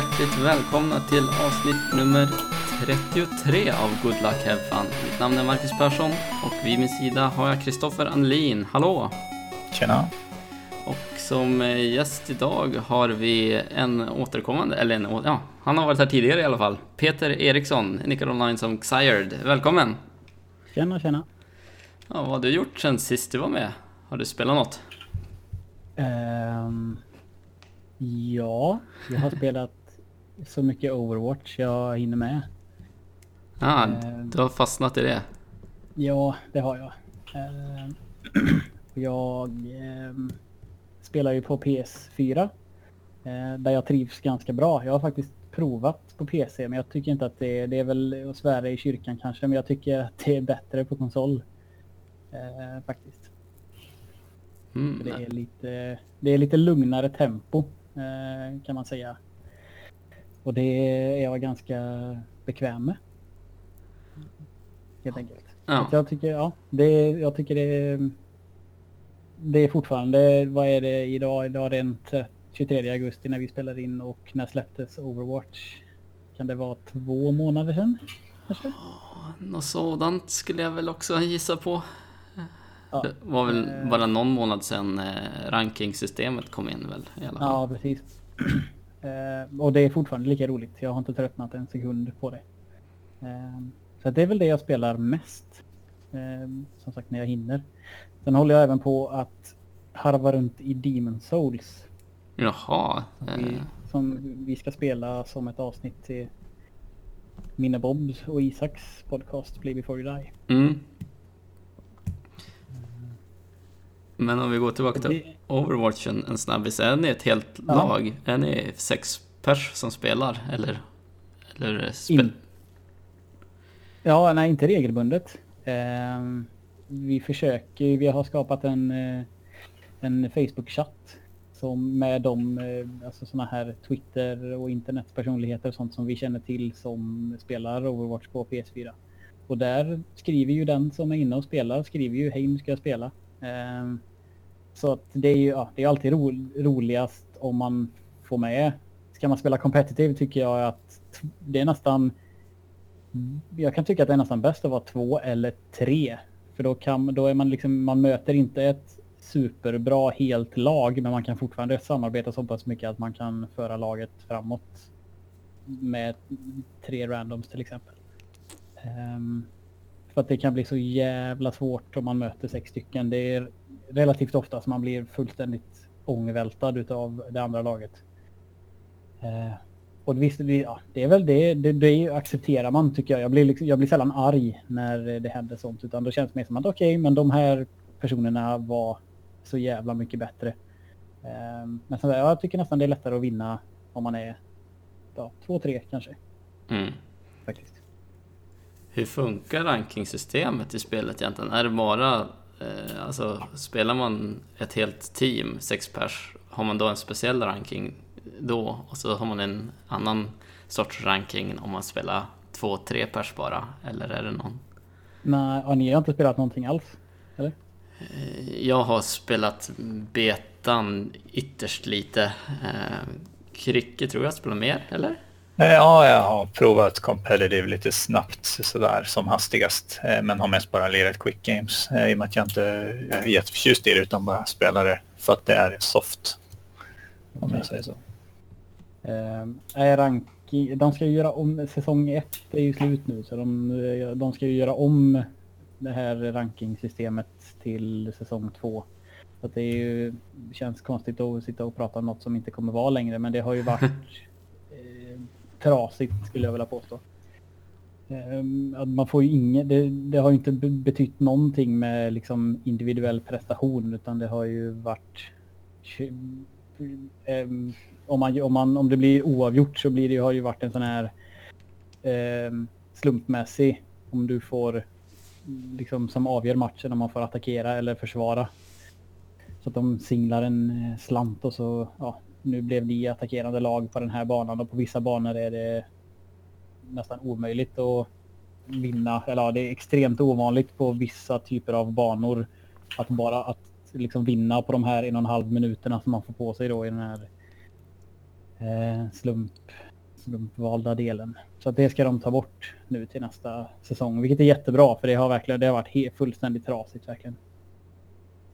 hjärtligt välkomna till avsnitt nummer 33 av Good Luck Have Fun. Mitt namn är Marcus Persson och vid min sida har jag Kristoffer Anlin. Hallå! Tjena! Och som gäst idag har vi en återkommande, eller en, ja, han har varit här tidigare i alla fall. Peter Eriksson, nickar online som Xired. Välkommen! Tjena, tjena! Ja, vad har du gjort sen sist du var med? Har du spelat något? Um, ja, jag har spelat så mycket Overwatch jag hinner med. Ja, uh, du har fastnat i det? Ja, det har jag. Uh, jag um, spelar ju på PS4. Uh, där jag trivs ganska bra. Jag har faktiskt provat på PC men jag tycker inte att det är, det är väl att svära i kyrkan kanske men jag tycker att det är bättre på konsol. Eh, faktiskt. Mm. Det, är lite, det är lite lugnare tempo eh, kan man säga. Och det är jag ganska bekväm med. Helt enkelt. Ja. Jag tycker, ja, det, jag tycker det, det är fortfarande, vad är det idag? Idag är det den 23 augusti när vi spelar in och när släpptes Overwatch? Kan det vara två månader sedan? Kanske? Något sådant skulle jag väl också gissa på. Ja. Det var väl eh. bara någon månad sedan eh, rankingsystemet kom in väl? I alla fall. Ja, precis. Eh, och det är fortfarande lika roligt. Jag har inte tröttnat en sekund på det. Så det är väl det jag spelar mest. Som sagt när jag hinner. Sen håller jag även på att harva runt i Demon Souls. Jaha. Vi, som vi ska spela som ett avsnitt till Minne Bobs och Isaks podcast Play Before You Die. Mm. Men om vi går tillbaka till Overwatch en, en snabbis. Är ni ett helt ja. lag? Är ni sex pers som spelar? Eller, eller spel... In... Ja, nej inte regelbundet. Uh, vi försöker, vi har skapat en, uh, en Facebook-chatt som med de, uh, alltså sådana här Twitter och internetpersonligheter och sånt som vi känner till som spelar Overwatch på PS4. Och där skriver ju den som är inne och spelar, skriver ju hej nu ska jag spela. Uh, så att det är ju ja, det är alltid ro, roligast om man får med. Ska man spela competitive tycker jag att det är nästan jag kan tycka att det är nästan bäst att vara två eller tre. För då, kan, då är man liksom, man möter inte ett superbra helt lag men man kan fortfarande samarbeta så pass mycket att man kan föra laget framåt med tre randoms till exempel. Um, för att det kan bli så jävla svårt om man möter sex stycken. Det är relativt ofta som man blir fullständigt ångvältad utav det andra laget. Eh, och visst, det, ja, det är väl det, det, det accepterar man tycker jag. Jag blir, liksom, jag blir sällan arg när det händer sånt utan då känns det mer som att okej, okay, men de här personerna var så jävla mycket bättre. Eh, men så, jag tycker nästan det är lättare att vinna om man är ja, två, tre kanske. Mm. Faktiskt. Hur funkar rankingsystemet i spelet egentligen? Är det bara Eh, alltså, spelar man ett helt team, sex pers, har man då en speciell ranking då och så har man en annan sorts ranking om man spelar två, tre pers bara? Eller är det någon? Nej, och ni har inte spelat någonting alls? Eller? Eh, jag har spelat betan ytterst lite. Eh, Krycke tror jag spelar mer, eller? Eh, ja, jag har provat competitive lite snabbt sådär som hastigast. Eh, men har mest bara lirat quick games eh, i och med att jag inte är jätteförtjust i det utan bara spelar det för att det är soft. Om jag säger så. Är rank, de ska ju göra om, säsong ett är ju slut nu så de, de ska ju göra om det här rankingsystemet till säsong två. Så att det är ju, känns konstigt att sitta och prata om något som inte kommer vara längre men det har ju varit trasigt skulle jag vilja påstå. Ehm, man får ju inget, det, det, har ju inte betytt någonting med liksom individuell prestation utan det har ju varit ehm, om, man, om, man, om det blir oavgjort så blir det, har ju varit en sån här ehm, slumpmässig om du får liksom som avgör matchen om man får attackera eller försvara. Så att de singlar en eh, slant och så ja, nu blev ni attackerande lag på den här banan och på vissa banor är det nästan omöjligt att vinna. Eller ja, det är extremt ovanligt på vissa typer av banor att bara att liksom vinna på de här en och en halv minuterna som man får på sig då i den här eh, slump slumpvalda delen. Så att det ska de ta bort nu till nästa säsong, vilket är jättebra för det har verkligen det har varit fullständigt trasigt verkligen.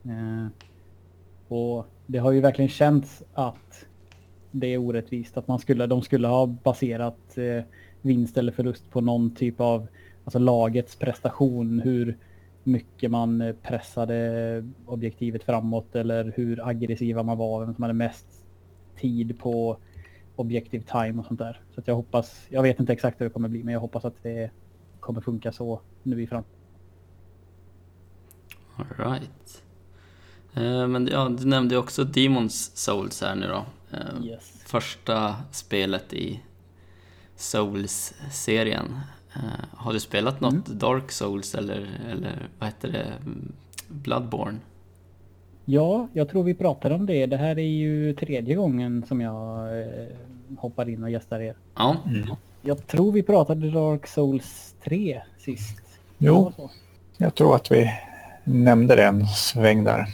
Eh, och det har ju verkligen känts att det är orättvist att man skulle, de skulle ha baserat eh, vinst eller förlust på någon typ av alltså lagets prestation, hur mycket man eh, pressade objektivet framåt eller hur aggressiva man var, vem som hade mest tid på objektiv time och sånt där. Så att jag hoppas, jag vet inte exakt hur det kommer bli, men jag hoppas att det kommer funka så nu i framtiden. Alright. Eh, men ja, du nämnde också Demons Souls här nu då. Eh, yes. Första spelet i Souls-serien. Eh, har du spelat något mm. Dark Souls eller, eller vad heter det, Bloodborne? Ja, jag tror vi pratade om det. Det här är ju tredje gången som jag hoppar in och gästar er. Ja. Mm. Jag tror vi pratade Dark Souls 3 sist. Jo, jag tror att vi nämnde det en sväng där.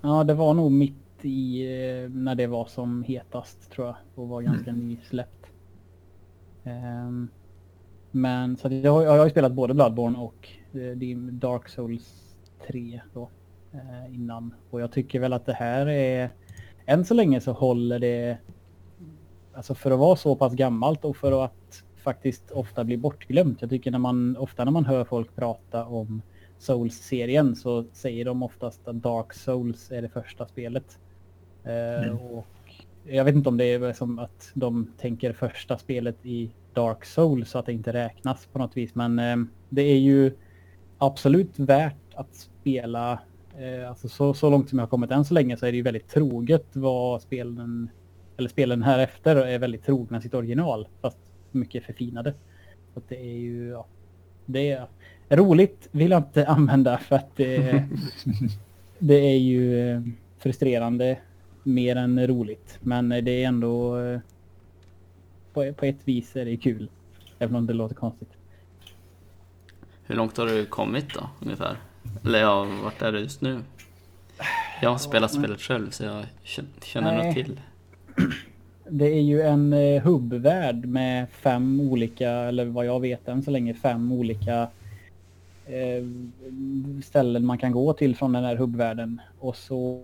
Ja, det var nog mitt i eh, när det var som hetast tror jag och var ganska mm. nysläppt. Um, men så jag, jag har ju spelat både Bloodborne och uh, Dark Souls 3 då uh, innan och jag tycker väl att det här är än så länge så håller det alltså för att vara så pass gammalt och för att faktiskt ofta bli bortglömt. Jag tycker när man ofta när man hör folk prata om Souls-serien så säger de oftast att Dark Souls är det första spelet. Eh, mm. och jag vet inte om det är som att de tänker första spelet i Dark Souls så att det inte räknas på något vis. Men eh, det är ju absolut värt att spela. Eh, alltså så, så långt som jag har kommit än så länge så är det ju väldigt troget vad spelen eller spelen här efter är väldigt trogna sitt original fast mycket förfinade. Så det är ju ja, det är roligt vill jag inte använda för att det, det är ju frustrerande mer än roligt. Men det är ändå på, på ett vis är det kul. Även om det låter konstigt. Hur långt har du kommit då ungefär? Eller ja, vart är du just nu? Jag har spelat spelet själv så jag känner nog till. Det är ju en eh, hubbvärld med fem olika, eller vad jag vet än så länge, fem olika eh, Eh, ställen man kan gå till från den här hubbvärlden. Och så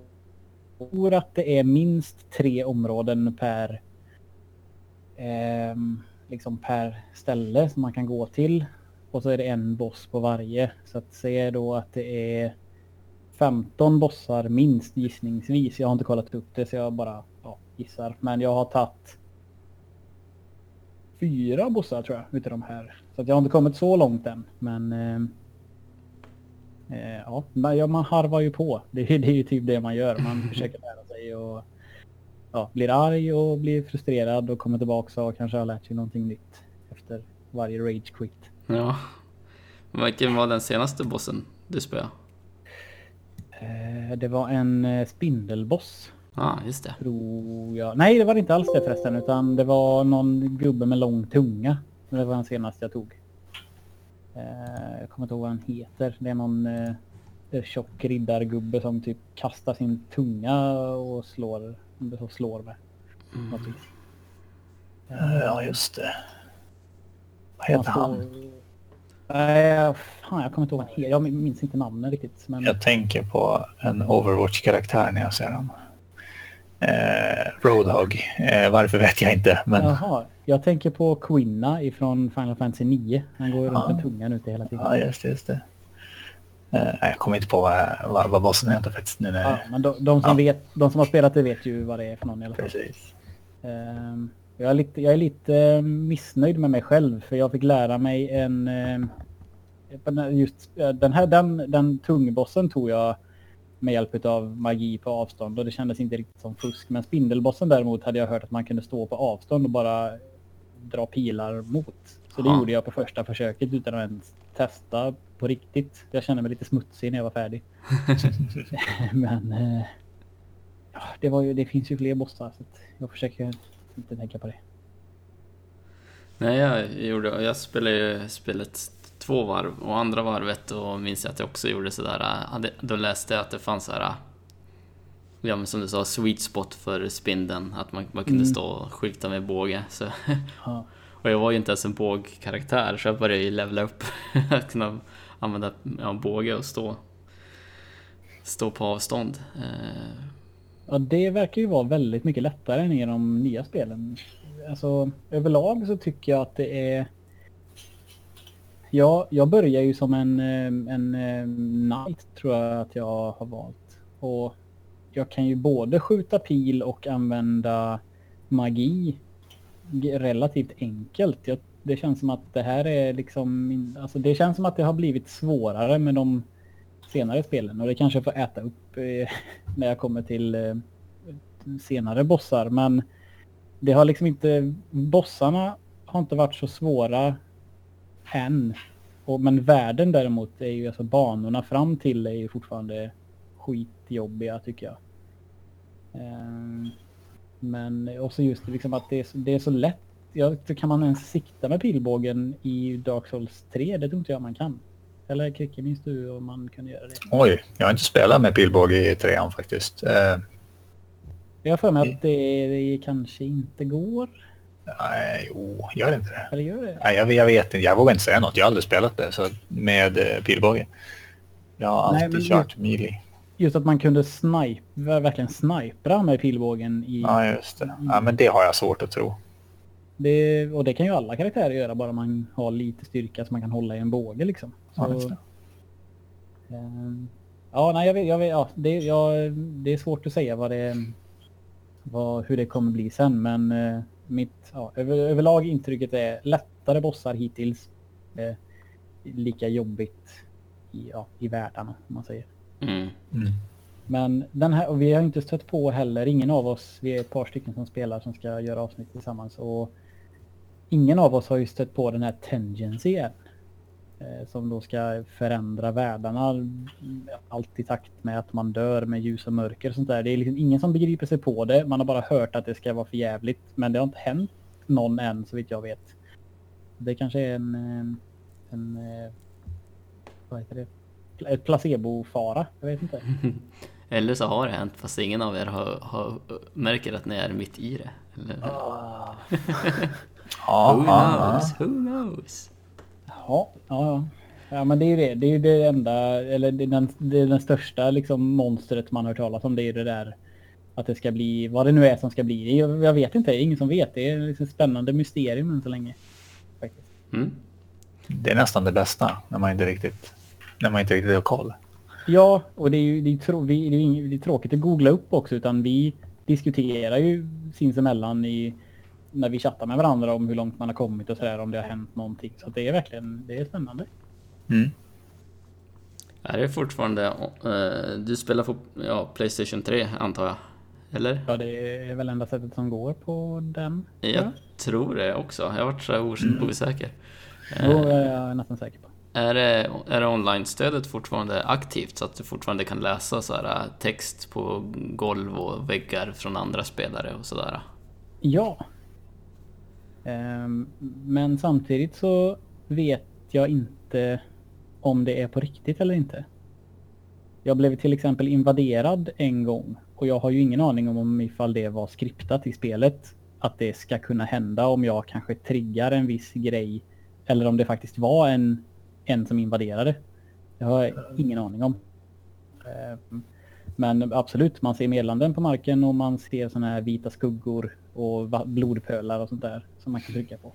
tror att det är minst tre områden per eh, liksom per ställe som man kan gå till. Och så är det en boss på varje. Så att se då att det är 15 bossar minst gissningsvis. Jag har inte kollat upp det så jag bara ja, gissar. Men jag har tagit fyra bossar tror jag utav de här. Så att jag har inte kommit så långt än. Men eh, ja, man harvar ju på. Det, det är ju typ det man gör. Man försöker lära sig och ja, blir arg och blir frustrerad och kommer tillbaka och kanske har lärt sig någonting nytt efter varje rage quit. Ja. Vilken var den senaste bossen du spelade? Eh, det var en eh, spindelboss. Ja, ah, just det. Tror jag. Nej, det var inte alls det förresten, utan det var någon gubbe med lång tunga. Det var den senaste jag tog. Eh, jag kommer inte ihåg vad han heter. Det är någon tjock riddargubbe som typ kastar sin tunga och slår så slår med. Mm. Ja, just det. Vad heter han? Nej, fan, jag kommer inte ihåg vad Jag minns inte namnen riktigt. Men... Jag tänker på en Overwatch-karaktär när jag ser honom. Eh, Roadhog. Eh, varför vet jag inte. Men... Jaha, jag tänker på Quinna ifrån Final Fantasy 9. Han går ju runt med tungan ute hela tiden. Ja, just det. Just det. Uh, jag kommer inte på vad, vad, vad bossen heter faktiskt. Nu när... ja, men de, de som ja. vet, de som har spelat det vet ju vad det är för någon i alla fall. Precis. Uh, jag, är lite, jag är lite missnöjd med mig själv för jag fick lära mig en... Uh, just den här den, den tungbossen tog jag med hjälp av magi på avstånd och det kändes inte riktigt som fusk. Men spindelbossen däremot hade jag hört att man kunde stå på avstånd och bara dra pilar mot. Så det ja. gjorde jag på första försöket utan att ens testa på riktigt. Jag kände mig lite smutsig när jag var färdig. Men eh, ja, det, var ju, det finns ju fler bossar så jag försöker inte tänka på det. Nej, jag gjorde, jag spelade ju spelet två varv och andra varvet och minns jag att jag också gjorde sådär, då läste jag att det fanns sådär ja, men som du sa, sweet spot för spindeln. Att man, man kunde Mm. stå och skjuta med båge. Så. Ja. Och jag var ju inte ens en bågkaraktär så jag började ju levela upp att kunna använda ja, båge och stå, stå på avstånd. Eh, Ja, det verkar ju vara väldigt mycket lättare än i de nya spelen. Alltså överlag så tycker jag att det är... Ja, jag börjar ju som en, eh, en eh, knight tror jag att jag har valt. Och jag kan ju både skjuta pil och använda magi relativt enkelt. Jag, det känns som att det här är liksom... Alltså det känns som att det har blivit svårare med de senare spelen och det kanske får äta upp eh, när jag kommer till eh, senare bossar. Men det har liksom inte... Bossarna har inte varit så svåra än. Och, men världen däremot är ju alltså banorna fram till är ju fortfarande skitjobbiga tycker jag. Ehm, men också just liksom att det är, så- det är så lätt. Ja, kan man ens sikta med pilbågen i Dark Souls 3? Det tror inte jag man kan. Eller Kricke, minns du om man kunde göra det? Oj, jag har inte spelat med pilbåge i trean faktiskt. Eh, Jag har för mig att det, det kanske inte går. Nej, jo, gör inte det? Eller gör det? Nej, jag, jag vet inte, jag vågar inte säga något. Jag har aldrig spelat det så med eh, pilbåge. Jag har Nej, alltid kört melee. Just att man kunde snipe, verkligen snipra med pilbågen i... Ja, just det. Ja, men det har jag svårt att tro. Det, och det kan ju alla karaktärer göra bara man har lite styrka så man kan hålla i en båge liksom. Så, Ja, ehm, ja, nej, jag vet, jag vet, ja, det, jag, det är svårt att säga vad det, vad, hur det kommer bli sen, men eh, mitt ja, över, överlag intrycket är lättare bossar hittills. Eh, lika jobbigt i, ja, i världarna, om man säger. mm. Mm. Men den här, och vi har inte stött på heller, ingen av oss, vi är ett par stycken som spelar som ska göra avsnitt tillsammans och ingen av oss har ju stött på den här Tengency än. Eh, som då ska förändra världarna mm, allt i takt med att man dör med ljus och mörker och sånt där. Det är liksom ingen som begriper sig på det, man har bara hört att det ska vara för jävligt men det har inte hänt någon än så vitt jag vet. Det kanske är en, en eh, vad heter det? Ett placebo-fara, jag vet inte. Eller så har det hänt fast ingen av er har, har, märker att ni är mitt i det. Eller? Ah. Who knows? Who knows? Ja, ja, ja. Men det är ju det. Det är ju det enda, eller det är den, det är den största liksom monstret man har hört talas om. Det är ju det där att det ska bli, vad det nu är som ska bli. Ju- jag vet inte, det är ingen som vet. Det är liksom spännande mysterium än så länge. Faktiskt. Mm. Det är nästan det bästa när man inte riktigt, när man inte riktigt har koll. Ja, och det är ju det är, trå, vi, det är, ing- det är tråkigt att googla upp också utan vi diskuterar ju sinsemellan i när vi chattar med varandra om hur långt man har kommit och sådär om det har hänt någonting. Så att det är verkligen, det är spännande. Mm. Är det fortfarande... eh, du spelar på ja, Playstation 3 antar jag? Eller? Ja, det är väl enda sättet som går på den. tror Jag tror det också. Jag har varit så här os- osäker. Eh, Jo, jag är nästan säker på. Är det, är det online-stödet fortfarande aktivt så att du fortfarande kan läsa så här äh, text på golv och väggar från andra spelare och sådär? Ja. Ehm, men samtidigt så vet jag inte om det är på riktigt eller inte. Jag blev till exempel invaderad en gång och jag har ju ingen aning om om ifall det var skriptat i spelet. Att det ska kunna hända om jag kanske triggar en viss grej. Eller om det faktiskt var en, en som invaderade. Det har jag ingen aning om. Ehm, men absolut, man ser meddelanden på marken och man ser såna här vita skuggor och blodpölar och sånt där som man kan trycka på.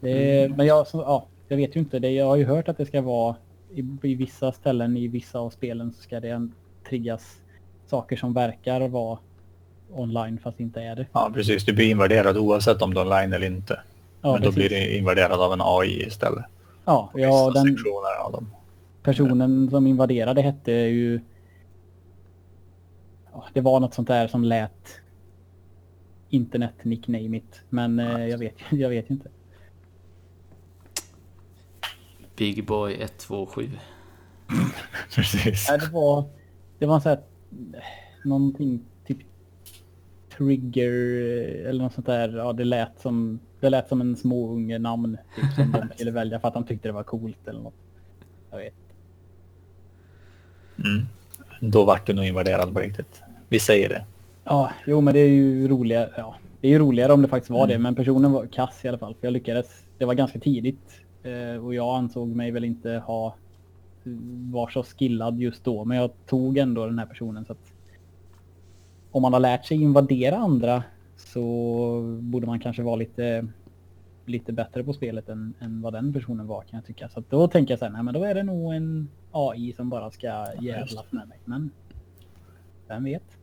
Det, Men jag, så, ja, jag vet ju inte. Det, jag har ju hört att det ska vara i, i vissa ställen i vissa av spelen så ska det triggas saker som verkar vara online fast inte är det. Ja, precis. Du blir invaderad oavsett om du är online eller inte. Ja, Men då precis. blir du invaderad av en AI istället. Ja, ja den personen som invaderade hette ju... Ja, det var något sånt där som lät internet nickname it. Men eh, jag vet jag vet ju inte. Big Boy 127. Precis. Nej, det var, det var så här, någonting typ trigger eller något sånt där. Ja, det lät som, det lät som en småunge namn typ, som de ville välja för att de tyckte det var coolt eller något. Jag vet. Mm. Då vart du nog invaderad på riktigt. Vi säger det. Ja, jo men det är ju roligare. Ja, det är ju roligare om det faktiskt var Mm. det, men personen var kass i alla fall. För jag lyckades. Det var ganska tidigt eh, och jag ansåg mig väl inte ha var så skillad just då, men jag tog ändå den här personen så att om man har lärt sig invadera andra så borde man kanske vara lite lite bättre på spelet än, än vad den personen var kan jag tycka. Så då tänker jag så här, nej men då är det nog en AI som bara ska jävlas med mig. Men vem vet?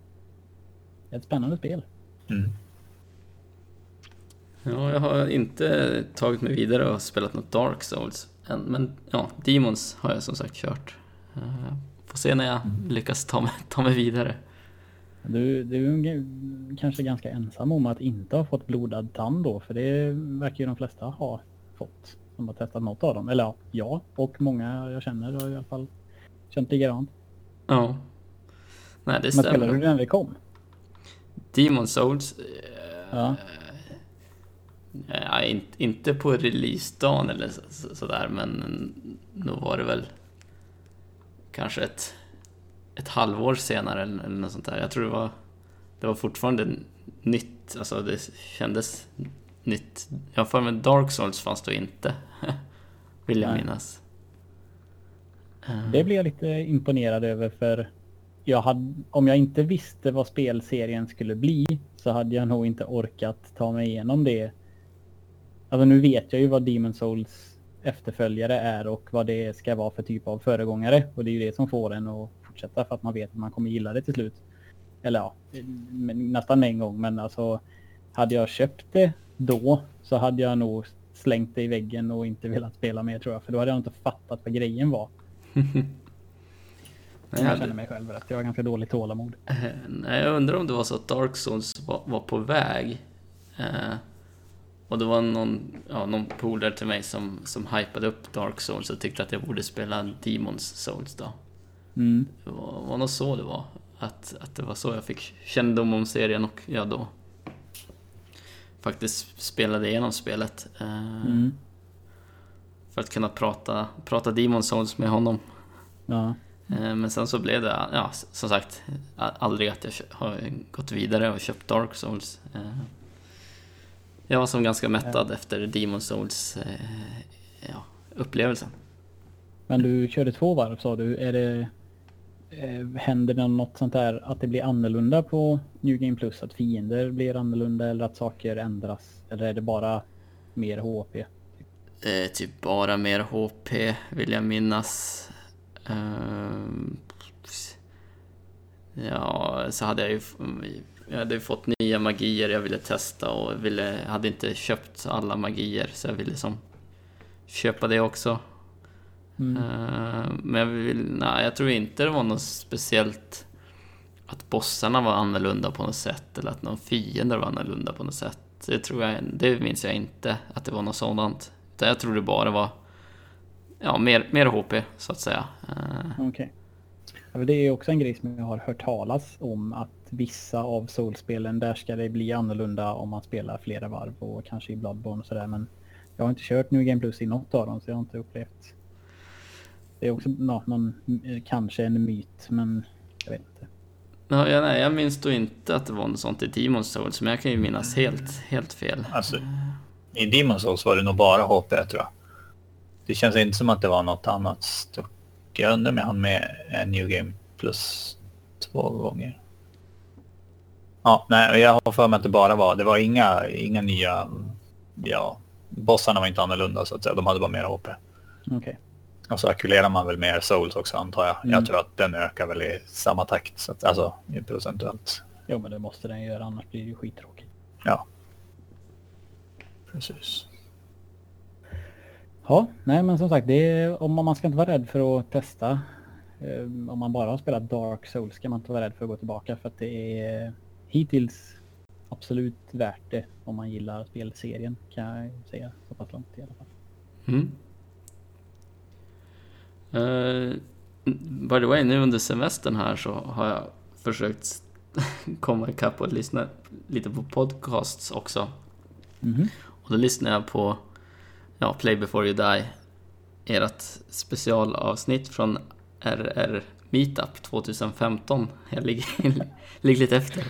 Ett spännande spel. Mm. Ja, jag har inte tagit mig vidare och spelat något Dark Souls än, men ja, Demons har jag som sagt kört. Eh, Får se när jag lyckas ta mig, ta mig vidare. Du, du är kanske ganska ensam om att inte ha fått blodad tand då, för det verkar ju de flesta ha fått som har testat något av dem. Eller ja, jag och många jag känner har i alla fall känt likadant. Ja. Nej, det Men stämmer. spelade du när det kom? Demon Souls? eh, Ja. Ja, in, inte på releasedagen eller så, så, sådär, men nog var det väl kanske ett, ett halvår senare eller, något sånt där. Jag tror det var, det var fortfarande nytt, alltså det kändes nytt. Jag har för mig Dark Souls fanns då inte, vill jag Nej. minnas. Eh, Det blev jag lite imponerad över för jag hade, om jag inte visste vad spelserien skulle bli så hade jag nog inte orkat ta mig igenom det. Alltså nu vet jag ju vad Demon Souls efterföljare är och vad det ska vara för typ av föregångare. Och det är ju det som får en att fortsätta för att man vet att man kommer gilla det till slut. Eller ja, nästan en gång. Men alltså hade jag köpt det då så hade jag nog slängt det i väggen och inte velat spela mer tror jag. För då hade jag inte fattat vad grejen var. Jag, känner mig själv rätt. Jag har ganska dåligt tålamod. Eh, Nej, jag undrar om det var så att Dark Souls var, var på väg. Eh, och det var någon, ja, någon polare till mig som, som hypade upp Dark Souls och tyckte att jag borde spela Demons Souls då. Mm. Det var, var nog så det var. Att, att det var så jag fick kännedom om serien och jag då faktiskt spelade igenom spelet. Eh, Mm. För att kunna prata, prata Demon Souls med honom. Ja. Eh, Men sen så blev det, ja, som sagt, aldrig att jag har gått vidare och köpt Dark Souls. Eh, Jag var som ganska mättad efter Demon Souls eh, ja, upplevelsen. Men du körde två varv sa du. Är det, händer det något sånt där att det blir annorlunda på New Game Plus? Att fiender blir annorlunda eller att saker ändras? Eller är det bara mer HP? Eh, typ bara mer HP vill jag minnas. Ehm, ja, så hade jag ju jag hade fått nya magier jag ville testa och ville, hade inte köpt alla magier så jag ville som köpa det också. Mm. Eh, Men jag, vill, nej, jag tror inte det var något speciellt att bossarna var annorlunda på något sätt eller att någon fiender var annorlunda på något sätt. Det, tror jag, det minns jag inte att det var något sådant. Utan jag tror det bara var ja, mer, mer HP så att säga. Eh, Okej. Ja, för det är också en grej som jag har hört talas om att vissa av Soulspelen där ska det bli annorlunda om man spelar flera varv och kanske i Bloodborne och sådär men jag har inte kört New Game Plus i något av dem så jag har inte upplevt. Det är också nå- någon, eh, kanske en myt men jag vet inte. Ja, jag, nej, jag minns då inte att det var något sånt i Demon's Souls, men jag kan ju minnas helt, helt fel. Alltså, I Demon's Souls var det nog bara HP tror jag. Det känns inte som att det var något annat stort. Jag undrar om jag hann med en New Game Plus två gånger. Ja, nej, jag har för mig att det bara var, det var inga, inga nya, ja, bossarna var inte annorlunda så att säga. De hade bara mer HP. Okej. Och så ackumulerar man väl mer souls också antar jag. Mm. Jag tror att den ökar väl i samma takt, så att, alltså procentuellt. Jo men det måste den göra annars blir det ju skittråkigt. Ja. Precis. Ja, nej men som sagt, är, om man ska inte vara rädd för att testa. Eh, om man bara har spelat Dark Souls ska man inte vara rädd för att gå tillbaka för att det är hittills absolut värt det om man gillar spelserien kan jag säga så pass långt i alla fall. Mm. Uh, by the way, nu under semestern här så har jag försökt komma ikapp och lyssna lite på podcasts också. Mhm. Och då lyssnar jag på ja, Play before you die, ert specialavsnitt från RR Meetup 2015. Jag ligger, ligger lite efter.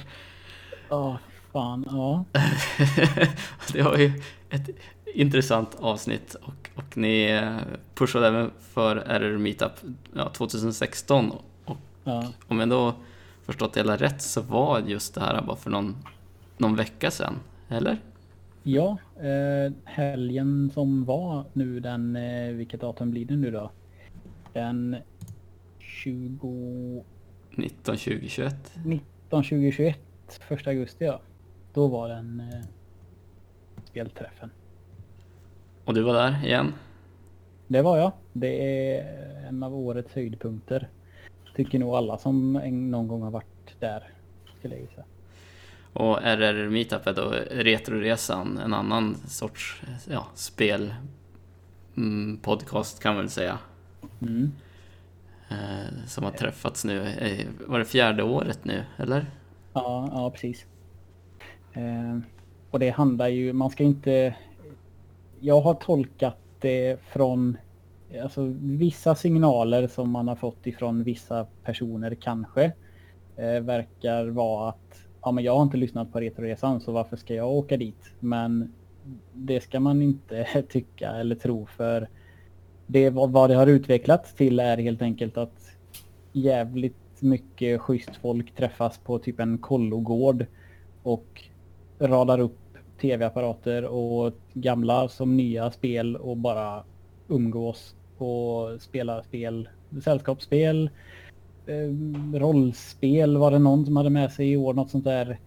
Ja, fan, ja. det var ju ett intressant avsnitt och, och ni eh, pushade även för RR Meetup ja, 2016. Och ja. om jag då förstått det hela rätt så var just det här bara för någon, någon vecka sedan, eller? Ja, eh, helgen som var nu den, eh, vilket datum blir det nu då? Den 20... 19, 20, 21? 19, 20, 21, 1 augusti ja. Då var den eh, spelträffen. Och du var där igen? Det var jag. Det är en av årets höjdpunkter. Tycker nog alla som en, någon gång har varit där, skulle jag gissa. Och RR Meetup är då Retroresan, en annan sorts ja, spel mm, podcast kan man väl säga. Mm. Eh, som har träffats nu, eh, var det fjärde året nu, eller? Ja, ja precis. Eh, och det handlar ju, man ska inte... Jag har tolkat det från alltså, vissa signaler som man har fått ifrån vissa personer kanske. Eh, verkar vara att ja, men jag har inte lyssnat på Retroresan så varför ska jag åka dit? Men det ska man inte tycka eller tro för det vad det har utvecklats till är helt enkelt att jävligt mycket schysst folk träffas på typ en kollogård och radar upp tv-apparater och gamla som nya spel och bara umgås och spela spel, sällskapsspel, Eh, rollspel var det någon som hade med sig i år, något sånt där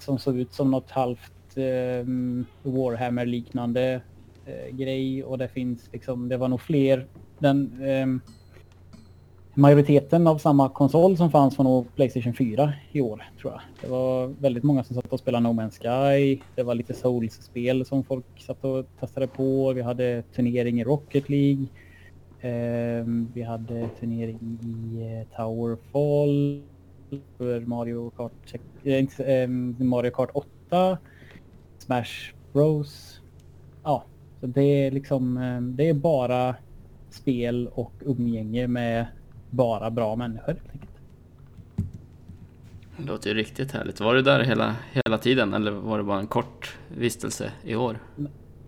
som såg ut som något halvt eh, Warhammer-liknande eh, grej och det finns liksom, det var nog fler, den eh, majoriteten av samma konsol som fanns var nog Playstation 4 i år tror jag. Det var väldigt många som satt och spelade No Man's Sky. Det var lite Souls-spel som folk satt och testade på. Vi hade turnering i Rocket League. Eh, vi hade turnering i eh, Towerfall för Mario Kart, eh, Mario Kart 8. Smash Bros. Ja, så det är liksom, eh, det är bara spel och umgänge med bara bra människor. Det låter ju riktigt härligt. Var du där hela, hela tiden eller var det bara en kort vistelse i år?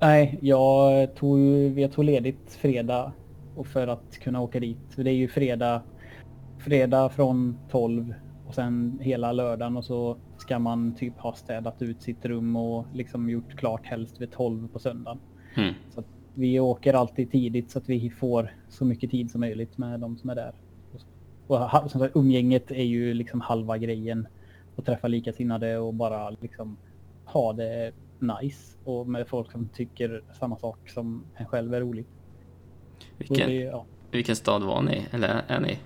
Nej, jag tog, jag tog ledigt fredag och för att kunna åka dit. Det är ju fredag, fredag från 12 och sen hela lördagen och så ska man typ ha städat ut sitt rum och liksom gjort klart helst vid 12 på söndagen. Mm. Så vi åker alltid tidigt så att vi får så mycket tid som möjligt med de som är där. Och som sagt, umgänget är ju liksom halva grejen. Att träffa likasinnade och bara liksom ha det nice. Och med folk som tycker samma sak som en själv är roligt. Vilken, det, ja. vilken stad var ni? Eller är ni?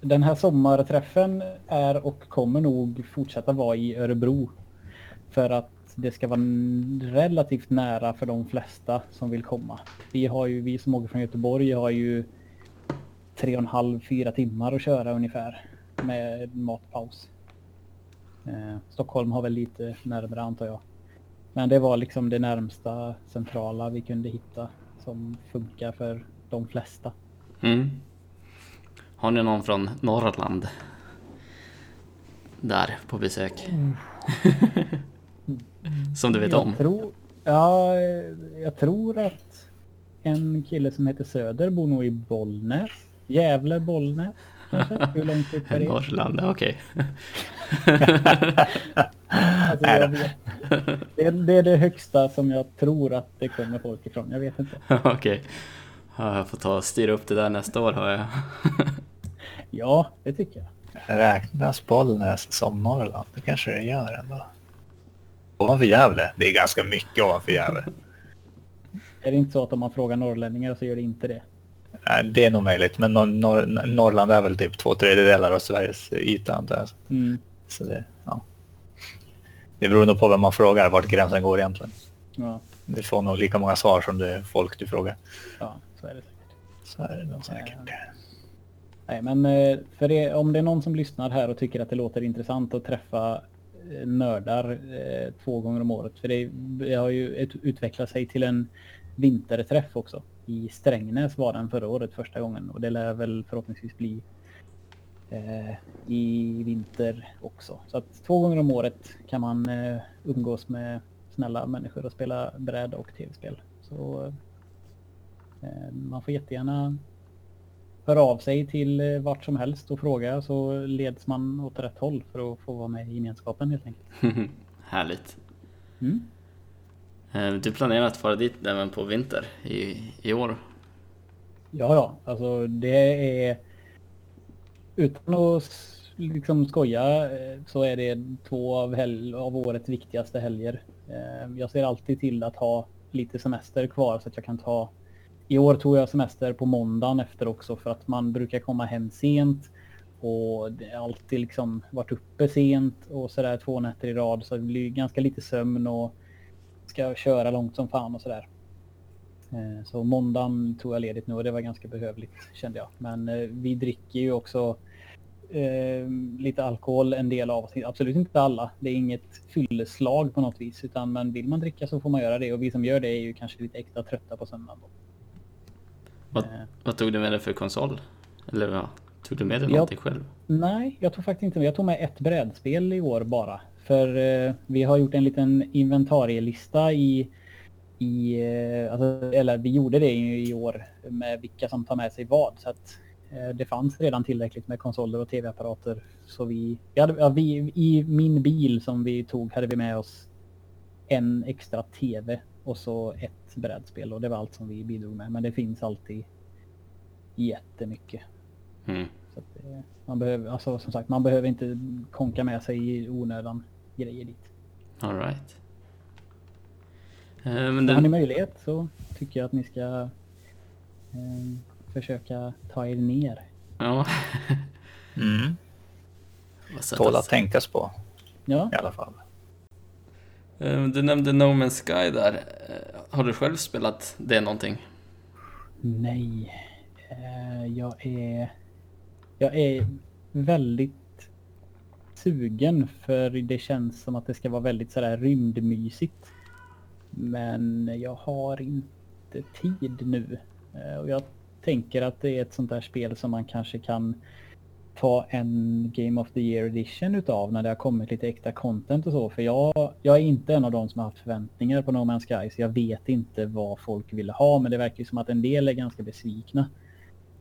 Den här sommarträffen är och kommer nog fortsätta vara i Örebro. För att det ska vara relativt nära för de flesta som vill komma. Vi har ju, vi som åker från Göteborg har ju tre och en halv, fyra timmar att köra ungefär med matpaus. Eh, Stockholm har väl lite närmare antar jag. Men det var liksom det närmsta centrala vi kunde hitta som funkar för de flesta. Mm. Har ni någon från Norrland? Där på besök? Mm. som du vet jag om? Tror, ja, jag tror att en kille som heter Söder bor nog i Bollnäs. Gävle, Bollnäs. Hur långt upp är det? Norrland, okej. Alltså, det, det, är det högsta som jag tror att det kommer folk ifrån. Jag vet inte. okej. Okay. Ja, jag får ta och styra upp det där nästa år har jag. ja, det tycker jag. Räknas Bollnäs som Norrland? Det kanske det gör ändå. Ovanför Gävle? Det är ganska mycket ovanför Gävle. är det inte så att om man frågar norrlänningar så gör det inte det? Det är nog möjligt, men nor nor Norrland är väl typ två tredjedelar av Sveriges yta antar jag. Mm. Så det, ja. det beror nog på vem man frågar, vart gränsen går egentligen. Ja. Du får nog lika många svar som det folk du frågar. Ja, så är det säkert. Så är det nog säkert. Ja. Nej, men eh, för det, om det är någon som lyssnar här och tycker att det låter intressant att träffa eh, nördar eh, två gånger om året. För det, det har ju utvecklat sig till en vinterträff också i Strängnäs var den förra året första gången och det lär väl förhoppningsvis bli eh, i vinter också. Så att två gånger om året kan man eh, umgås med snälla människor och spela bräd och tv-spel. Så eh, man får jättegärna höra av sig till eh, vart som helst och fråga så leds man åt rätt håll för att få vara med i gemenskapen helt enkelt. Härligt. Mm. Eh, Du planerar att fara dit även på vinter i, i år? Ja, ja, alltså det är utan att liksom skoja eh, så är det två av, hel- av årets viktigaste helger. Eh, jag ser alltid till att ha lite semester kvar så att jag kan ta i år tog jag semester på måndagen efter också för att man brukar komma hem sent och det har alltid liksom varit uppe sent och sådär två nätter i rad så det blir ganska lite sömn och ska köra långt som fan och sådär. där. Eh, så måndagen tog jag ledigt nu och det var ganska behövligt kände jag. Men vi dricker ju också eh, lite alkohol en del av oss. Absolut inte alla. Det är inget fylleslag på något vis. Utan men vill man dricka så får man göra det. Och vi som gör det är ju kanske lite extra trötta på söndagen. Då. Vad, Eh, vad tog du med dig för konsol? Eller ja, tog du med dig någonting själv? Nej, jag tog faktiskt inte med. Jag tog med ett brädspel i år bara. För eh, vi har gjort en liten inventarielista i, i eh, alltså, eller vi gjorde det i, år med vilka som tar med sig vad. Så att det fanns redan tillräckligt med konsoler och tv-apparater. Så vi, ja, vi, i min bil som vi tog hade vi med oss en extra tv och så ett brädspel och det var allt som vi bidrog med. Men det finns alltid jättemycket. Mm. Så att, eh, man behöver, alltså som sagt, man behöver inte konka med sig i onödan grejer dit. All right. Eh, Men Har ni möjlighet så tycker jag att ni ska eh, försöka ta er ner. ja, Mm. Tål att- att tänkas på Ja, i alla fall. Eh, Du nämnde No Man's Sky där. Eh, Har du själv spelat det någonting? nej. Eh, jag är... Jag är väldigt sugen för det känns som att det ska vara väldigt sådär rymdmysigt. Men jag har inte tid nu. Och jag tänker att det är ett sånt där spel som man kanske kan ta en Game of the Year edition utav när det har kommit lite extra content och så. För jag, jag är inte en av de som har haft förväntningar på No Man's Sky så jag vet inte vad folk vill ha men det verkar ju som att en del är ganska besvikna.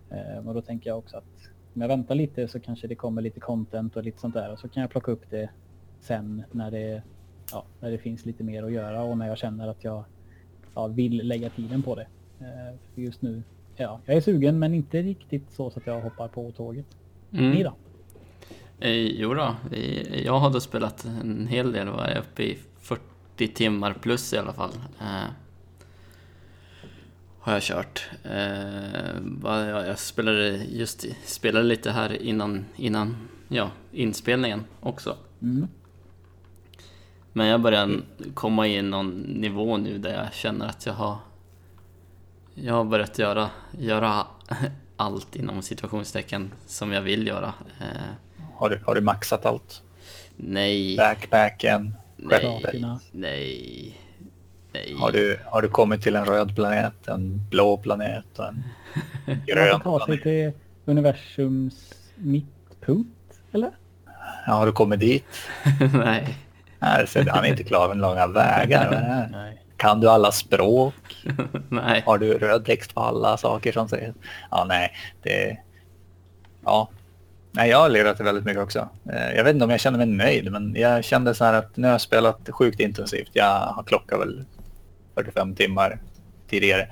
Eh, och då tänker jag också att om jag väntar lite så kanske det kommer lite content och lite sånt där och så kan jag plocka upp det sen när det, ja, när det finns lite mer att göra och när jag känner att jag ja, vill lägga tiden på det. Eh, för just nu, ja, jag är sugen men inte riktigt så, så att jag hoppar på tåget. Ni Mm. då? Eh, jo då, jag har då spelat en hel del, var jag uppe i 40 timmar plus i alla fall. Eh, har jag kört. Eh, jag spelade just spelade lite här innan, innan ja, inspelningen också. Mm. Men jag börjar komma i någon nivå nu där jag känner att jag har Jag har börjat göra, göra allt inom situationstecken som jag vill göra. Eh, Har du, har du maxat allt? nej, Backpacken? nej, nej, nej. Har du, har du kommit till en röd planet, en blå planet och en Man grön får ta sig planet? till universums mittpunkt, eller? Ja, har du kommit dit? nej. Nej, så han är inte klar med långa vägar. Nej. Kan du alla språk? nej. Har du röd text på alla saker som sägs? Ja, nej, det... Ja. Nej, jag har lirat det väldigt mycket också. Eh, Jag vet inte om jag känner mig nöjd, men jag kände så här att nu har jag spelat sjukt intensivt. Jag har klockat väl 45 timmar tidigare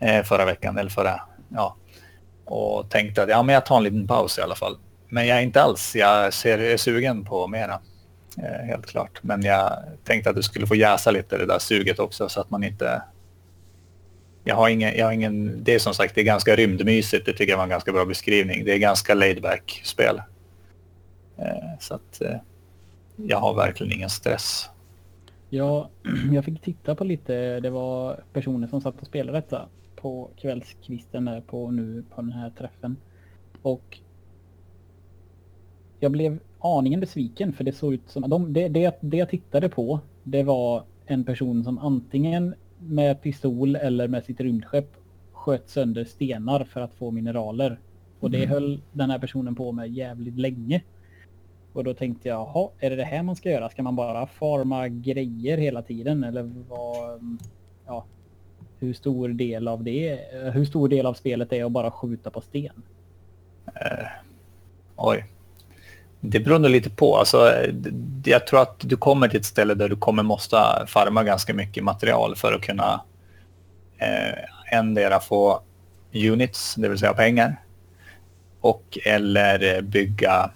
eh, förra veckan, eller förra, ja. Och tänkte att ja, men jag tar en liten paus i alla fall. Men jag är inte alls, jag ser, är sugen på mera. Eh, helt klart. Men jag tänkte att du skulle få jäsa lite det där suget också så att man inte jag har ingen, jag har ingen, det är som sagt det är ganska rymdmysigt, det tycker jag var en ganska bra beskrivning. Det är ganska laidback spel. Eh, så att eh, jag har verkligen ingen stress. Ja, jag fick titta på lite, det var personer som satt och spelade detta på kvällskvisten där på nu på den här träffen. Och jag blev aningen besviken för det såg ut som, de, det, det, det jag tittade på det var en person som antingen med pistol eller med sitt rymdskepp sköt sönder stenar för att få mineraler Och det höll den här personen på med jävligt länge. Och då tänkte jag, jaha, är det det här man ska göra? Ska man bara farma grejer hela tiden? Eller vad, ja, hur stor del av det, hur stor del av spelet är att bara skjuta på sten? Eh, oj. Det beror nog lite på. Alltså, jag tror att du kommer till ett ställe där du kommer måste farma ganska mycket material för att kunna eh, ändra få units, det vill säga pengar. Och eller bygga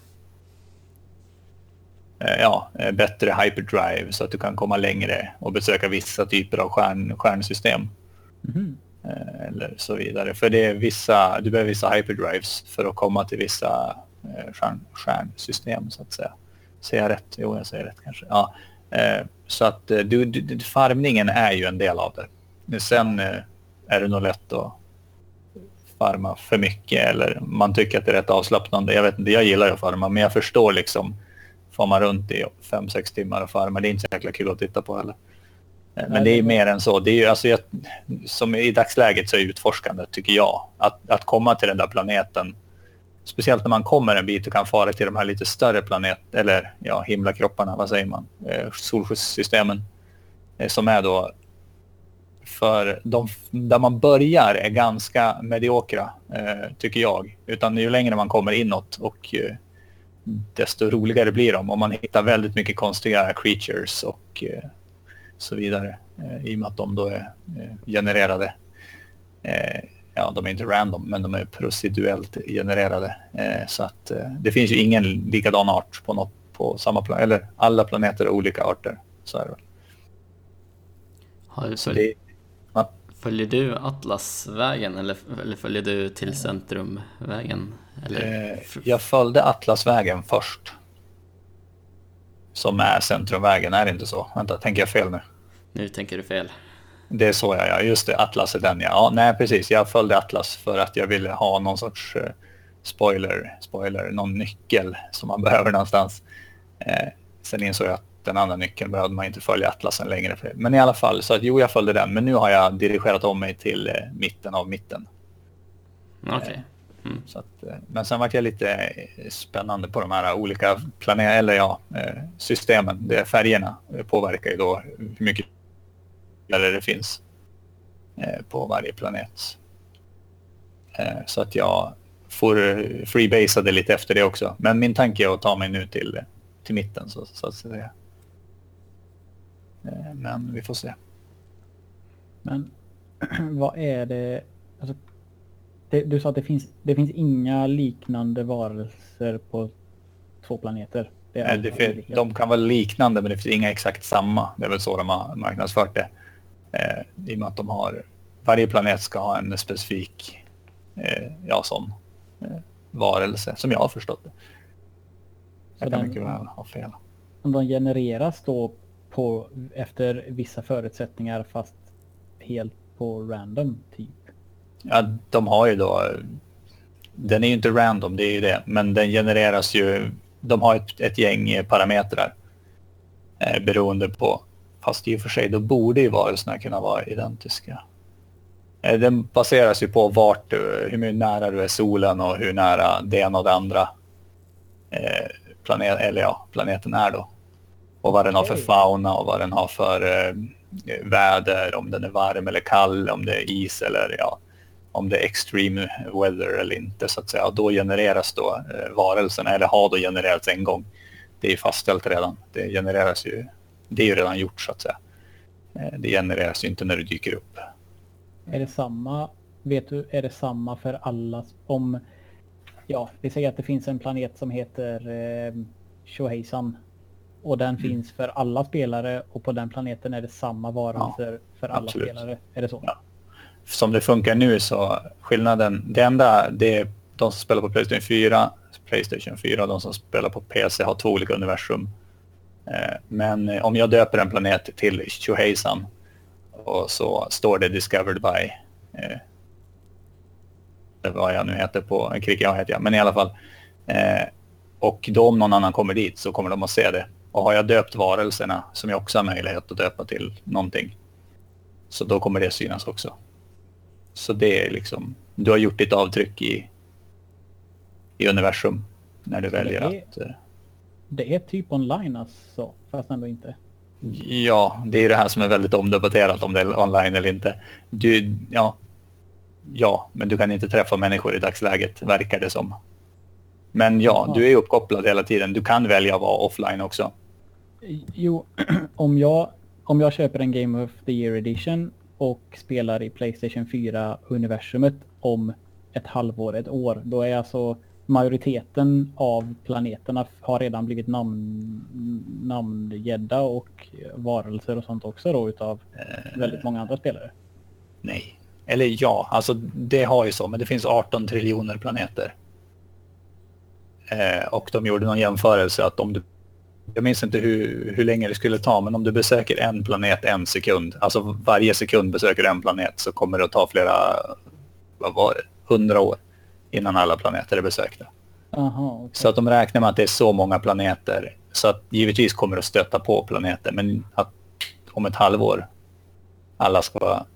eh, ja, bättre hyperdrive så att du kan komma längre och besöka vissa typer av stjärn, stjärnsystem. Mm. Eller så vidare. För det är vissa, du behöver vissa hyperdrives för att komma till vissa eh, stjärn, stjärnsystem så att säga. Säger jag rätt? Jo, jag säger rätt kanske. Ja. Så att du, du, farmningen är ju en del av det. Sen är det nog lätt att farma för mycket eller man tycker att det är rätt avslappnande. Jag vet inte, jag gillar att farma men jag förstår liksom får man runt i fem sex timmar och farma. Det är inte så jäkla kul att titta på heller. Eh, men det är mer än så. Det är ju, alltså, jag, som i dagsläget så är utforskande, tycker jag. Att, att komma till den där planeten, speciellt när man kommer en bit och kan fara till de här lite större planet eller ja, himlakropparna, vad säger man, eh, solskyddssystemen, eh, som är då för de där man börjar är ganska mediokra, eh, tycker jag. Utan ju längre man kommer inåt och eh, desto roligare blir de. Och man hittar väldigt mycket konstiga creatures och eh, så vidare. Eh, I och med att de då är eh, genererade. Eh, Eh, ja, de är inte random, men de är proceduellt genererade. så att det finns ju ingen likadan art på, något, på samma planet. Eller alla planeter är olika arter. Så är det väl. Har så det, Följer du Atlasvägen eller, eller följer du till Centrumvägen? Eller? Eh, jag följde Atlasvägen först. Som är Centrumvägen, är det inte så? Vänta, tänker jag fel nu? Nu tänker du fel. Det är så jag gör, just det, Atlas är den ja. ja. Nej, precis, jag följde Atlas för att jag ville ha någon sorts uh, spoiler, spoiler, någon nyckel som man behöver någonstans. Eh, sen insåg jag att den andra nyckeln behövde man inte följa atlasen längre. För. Men i alla fall, så att jo, jag följde den. Men nu har jag dirigerat om mig till eh, mitten av mitten. Okej. Okay. Mm. eh, men sen vart jag lite eh, spännande på de här olika planeterna, eller ja, eh, systemen. Det färgerna påverkar ju då hur mycket eller det finns på varje planet. Så att jag får freebasade lite efter det också. Men min tanke är att ta mig nu till, till mitten så, så att säga. Eh, men vi får se. Men vad är det? Alltså, det du sa att det finns, det finns inga liknande varelser på två planeter. Det är Nej, det de kan vara liknande men det finns inga exakt samma. Det är väl så de har marknadsfört det. Eh, I och med att de har, varje planet ska ha en specifik eh, ja, sån eh, varelse som jag har förstått det. Jag kan den, mycket väl ha fel. Om de genereras då på, efter vissa förutsättningar fast helt på random typ. Ja, de har ju då... Den är ju inte random, det är ju det. Men den genereras ju... De har ett, ett gäng parametrar eh, beroende på... Fast i och för sig, då borde ju varelserna kunna vara identiska. Eh, den baseras ju på vart du, hur nära du är solen och hur nära det ena och det andra eh, planet, eller ja, planeten är då och vad den har för fauna och vad den har för eh, väder, om den är varm eller kall, om det är is eller ja, om det är extreme weather eller inte så att säga. Och då genereras då eh, varelserna, eller har då genererats en gång. Det är fastställt redan. Det genereras ju, det är ju redan gjort så att säga. Eh, det genereras ju inte när du dyker upp. Är det samma, vet du, är det samma för alla om, ja, vi säger att det finns en planet som heter eh, Shoheisan och den mm. finns för alla spelare och på den planeten är det samma varelser ja, för alla absolut. spelare. Är det så? Ja. Som det funkar nu så skillnaden, det enda det är de som spelar på Playstation 4, Playstation 4 och de som spelar på PC har två olika universum. Eh, men om jag döper en planet till Shoheisan och så står det Discovered by eh, vad jag nu heter på, Krika heter jag, men i alla fall. Eh, och då om någon annan kommer dit så kommer de att se det och har jag döpt varelserna, som jag också har möjlighet att döpa till någonting, så då kommer det synas också. Så det är liksom, du har gjort ditt avtryck i, i universum när du väljer att... Det är typ online alltså, fast ändå inte. Ja, det är det här som är väldigt omdebatterat om det är online eller inte. Du, ja, ja, men du kan inte träffa människor i dagsläget, verkar det som. Men ja, du är uppkopplad hela tiden. Du kan välja att vara offline också. Jo, om jag, om jag köper en Game of the Year Edition och spelar i Playstation 4-universumet om ett halvår, ett år, då är alltså majoriteten av planeterna har redan blivit namn, namngedda och varelser och sånt också då utav väldigt många andra spelare. Nej. Eller ja, alltså det har ju så, men det finns 18 triljoner planeter. Eh, och de gjorde någon jämförelse att om du... Jag minns inte hur, hur länge det skulle ta, men om du besöker en planet en sekund, alltså varje sekund besöker du en planet så kommer det att ta flera, vad var det, hundra år innan alla planeter är besökta. Aha, okej. Så att de räknar med att det är så många planeter. Så att givetvis kommer det att stöta på planeter, men att om ett halvår alla ska vara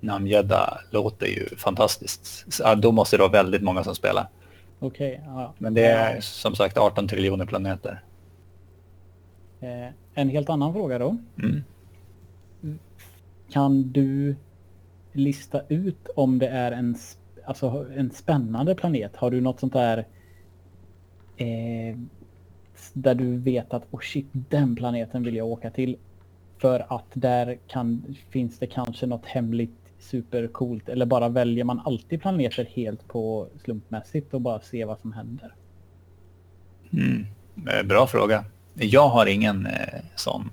namngedda låter ju fantastiskt. Så, då måste det vara väldigt många som spelar. Okej, ja. Men det är som sagt 18 triljoner planeter. Eh, en helt annan fråga då. Mm. Kan du lista ut om det är en, alltså en spännande planet? Har du något sånt där eh, där du vet att oh shit, den planeten vill jag åka till för att där kan, finns det kanske något hemligt supercoolt eller bara väljer man alltid planeter helt på slumpmässigt och bara ser vad som händer? Mm. Eh, bra fråga. Jag har ingen eh, sån...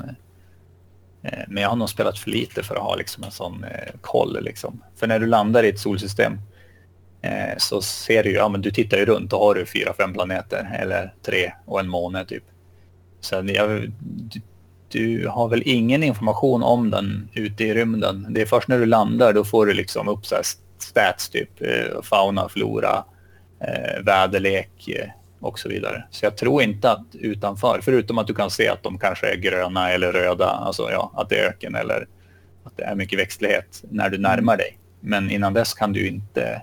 Eh, eh, men jag har nog spelat för lite för att ha liksom, en sån eh, koll. Liksom. För när du landar i ett solsystem eh, så ser du ju, ja men du tittar ju runt och har du fyra, fem planeter eller tre och en måne typ. Så jag, du, du har väl ingen information om den ute i rymden. Det är först när du landar då får du liksom upp så här stats typ, eh, fauna, flora, eh, väderlek eh, och så vidare. Så jag tror inte att utanför, förutom att du kan se att de kanske är gröna eller röda, alltså ja, att det är öken eller att det är mycket växtlighet när du närmar dig. Men innan dess kan du inte...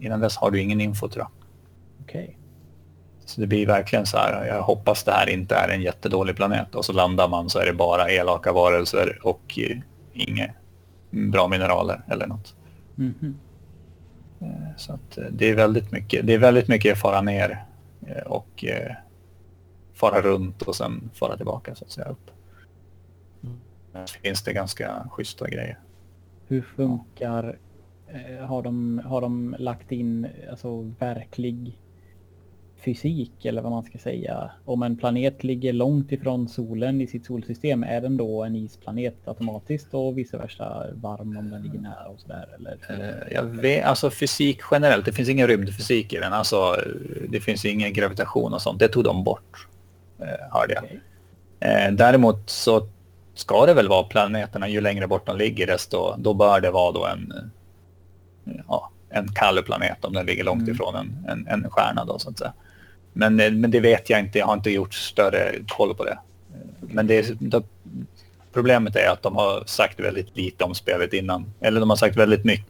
Innan dess har du ingen info tror jag. Okej. Så det blir verkligen så här, jag hoppas det här inte är en jättedålig planet och så landar man så är det bara elaka varelser och eh, inga bra mineraler eller något. Mhm. Så att eh, det är väldigt mycket, det är väldigt mycket fara ner och fara runt och sen fara tillbaka så att säga upp. Men finns det ganska schyssta grejer. Hur funkar, har, de, har de lagt in alltså, verklig fysik eller vad man ska säga? Om en planet ligger långt ifrån solen i sitt solsystem, är den då en isplanet automatiskt och vice versa varm om den ligger nära och sådär? Eller? Eh, Jag vet, alltså fysik generellt, det finns ingen rymdfysik i den. Alltså, eh, det finns ingen gravitation och sånt. Det tog de bort, eh, hörde jag. Eh, däremot så ska det väl vara planeterna, ju längre bort de ligger, desto då bör det vara då en, eh, ja, en kall planet om den ligger långt Mm. ifrån en, en, en stjärna. Då, så att säga. Men, eh, men det vet jag inte, jag har inte gjort större koll på det. Eh, Men det, då, problemet är att de har sagt väldigt lite om spelet innan. Eller de har sagt väldigt mycket.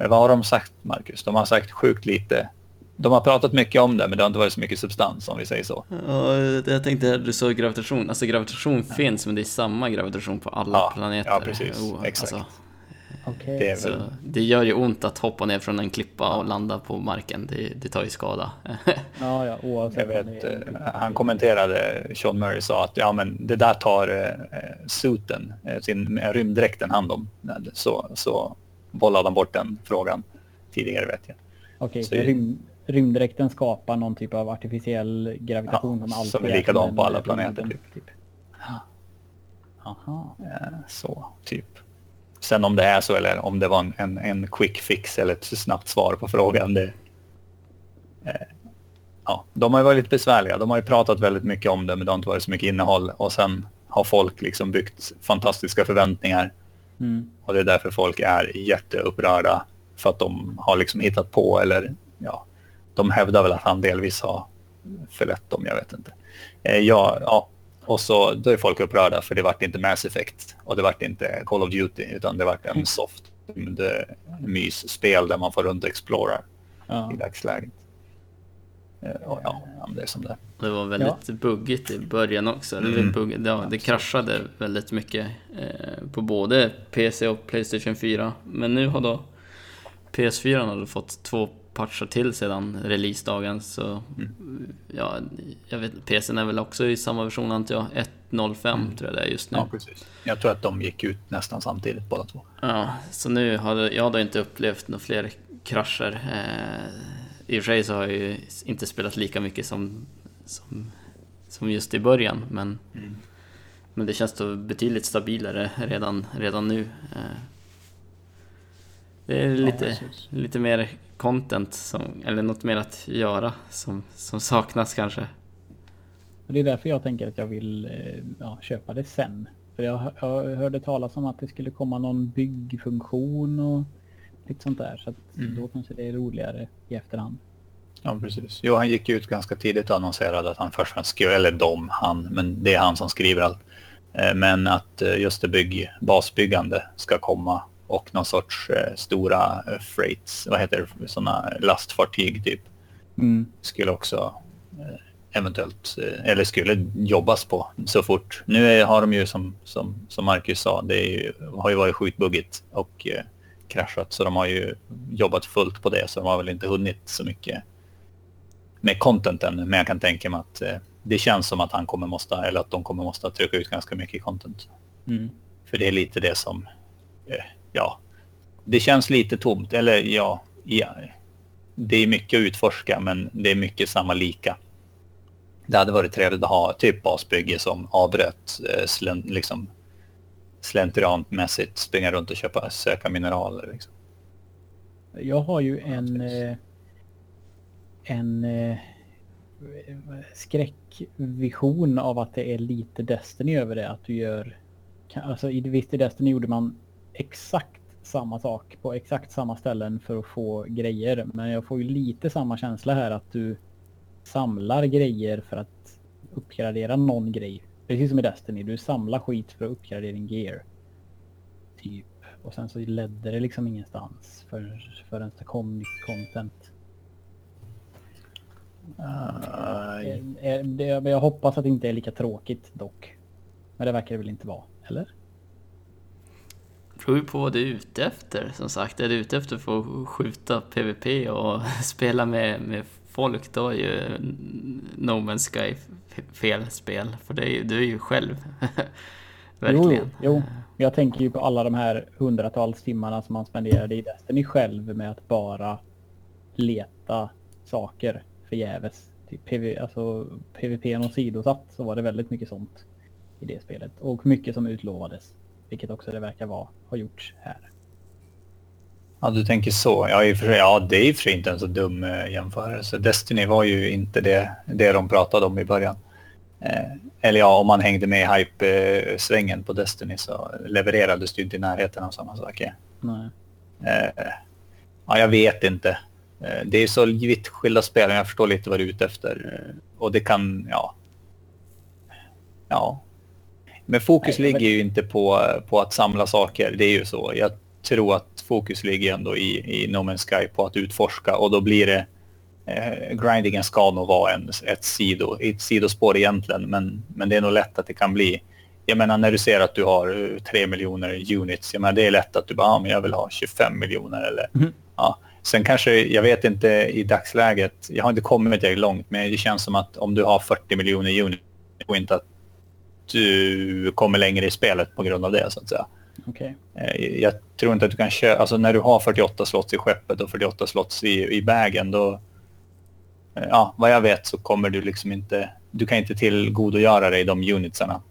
Eh, Vad har de sagt, Marcus? De har sagt sjukt lite. De har pratat mycket om det, men det har inte varit så mycket substans om vi säger så. Ja, jag tänkte du sa gravitation. Alltså gravitation finns, men det är samma gravitation på alla Ja, planeter. ja, precis. Oh, Exakt. Alltså, Okej. Det så väl, det gör ju ont att hoppa ner från en klippa och landa på marken. Det, det tar ju skada. Ja, ja, oavsett. jag vet, eh, han kommenterade, Sean Murray sa att ja, men det där tar eh, suiten, eh, sin rymddräkten hand om. Så, så bollade han bort den frågan tidigare vet jag. Okej, så- så rym, rymddräkten skapar någon typ av artificiell gravitation Ja, som alltid som är likadan på alla planeter, typ. Aha. Eh, Så, typ. Sen om det är så eller om det var en, en, en quick fix eller ett snabbt svar på frågan. Det, eh, ja, de har ju varit lite besvärliga. De har ju pratat väldigt mycket om det men det har inte varit så mycket innehåll. Och sen har folk liksom byggt fantastiska förväntningar. Mm. Och det är därför folk är jätteupprörda. För att de har liksom hittat på eller ja, de hävdar väl att han delvis har förlett dem, jag vet inte. Eh, ja, ja, och så då är folk upprörda för det vart inte Mass Effect och det vart inte Call of Duty utan det vart en soft eh, mysspel där man får runt och explorar. ja. i dagsläget. Och ja, det är som det Det var väldigt ja. buggigt i början också. Mm. Bugg, ja, det kraschade väldigt mycket eh, på både PC och Playstation 4. Men nu har då PS4 har fått två patchar till sedan releasedagen så mm. ja, jag vet PCn är väl också i samma version antar jag. 1.05 mm. tror jag det är just nu. Ja, precis. Jag tror att de gick ut nästan samtidigt båda två. Ja, så nu har jag har inte upplevt några fler krascher. Eh, I och för sig så har jag ju inte spelat lika mycket som, som, som just i början men, mm. men det känns då betydligt stabilare redan, redan nu. Eh, det är lite, ja, lite mer content, som, eller något mer att göra som, som saknas kanske. det är därför jag tänker att jag vill eh, ja, köpa det sen. För jag, jag hörde talas om att det skulle komma någon byggfunktion och lite sånt där. Så att mm. då kanske det är roligare i efterhand. Ja, precis. Jo, han gick ut ganska tidigt och annonserade att han först och skrev, eller de, han, men det är han som skriver allt. Eh, men att eh, just det bygg, basbyggande ska komma och någon sorts eh, stora eh, freights, vad heter det, sådana lastfartyg typ. Mm. Skulle också eh, eventuellt, eh, eller skulle jobbas på så fort. Nu är, har de ju som, som, som Marcus sa, det ju, har ju varit skitbuggigt och eh, kraschat så de har ju jobbat fullt på det så de har väl inte hunnit så mycket med contenten. Men jag kan tänka mig att eh, det känns som att han kommer måste, eller att de kommer måste trycka ut ganska mycket content. Mm. För det är lite det som ja, det känns lite tomt. Eller ja, ja, det är mycket att utforska men det är mycket samma lika. Det hade varit trevligt att ha typ basbygge som avbröt eh, slent, liksom, slentrianmässigt springa runt och köpa, söka mineraler. Liksom. Jag har ju en, eh, en eh, skräckvision av att det är lite Destiny över det. Att du gör... Alltså visst i Destiny gjorde man exakt samma sak på exakt samma ställen för att få grejer. Men jag får ju lite samma känsla här att du samlar grejer för att uppgradera någon grej. Precis som i Destiny, du samlar skit för att uppgradera din gear. Typ. Och sen så ledde det liksom ingenstans för, förrän det kom nytt content. Uh, jag hoppas att det inte är lika tråkigt dock. Men det verkar det väl inte vara, eller? Beror på vad du är ute efter. Som sagt, är du ute efter att få skjuta PVP och spela med, med folk, då är ju No Man's Sky fel spel. För det är ju, du är ju själv. Verkligen. Jo, jo, jag tänker ju på alla de här hundratals timmarna som man spenderade i Destiny själv med att bara leta saker förgäves. Typ PV, alltså PVP och sidosatt så var det väldigt mycket sånt i det spelet. Och mycket som utlovades. Vilket också det verkar vara, har gjorts här. Ja, du tänker så. Ja, i och för sig, ja det är i och för sig inte en så dum eh, jämförelse. Destiny var ju inte det, det de pratade om i början. Eh, eller ja, om man hängde med i hype-svängen på Destiny så levererades det inte i närheten av samma saker. Nej. Eh, ja, jag vet inte. Eh, det är så vitt skilda spel, men jag förstår lite vad du är ute efter. Eh, och det kan, ja... Ja, men fokus Nej, ligger ju inte på, på att samla saker, det är ju så. Jag tror att fokus ligger ändå i, i No Man's Sky på att utforska och då blir det eh, grindingen ska nog vara en, ett, sido, ett sidospår egentligen, men, men det är nog lätt att det kan bli jag menar när du ser att du har 3 miljoner units, jag menar, det är lätt att du bara, ja, men jag vill ha 25 miljoner eller mm. ja. Sen kanske, jag vet inte i dagsläget, jag har inte kommit tillräckligt långt, men det känns som att om du har 40 miljoner units, och inte att du kommer längre i spelet på grund av det så att säga. Okay. Eh, jag tror inte att du kan köra, alltså när du har 48 slots i skeppet och 48 slots i, i bagen då, eh, ja vad jag vet så kommer du liksom inte, du kan inte tillgodogöra dig de unitsarna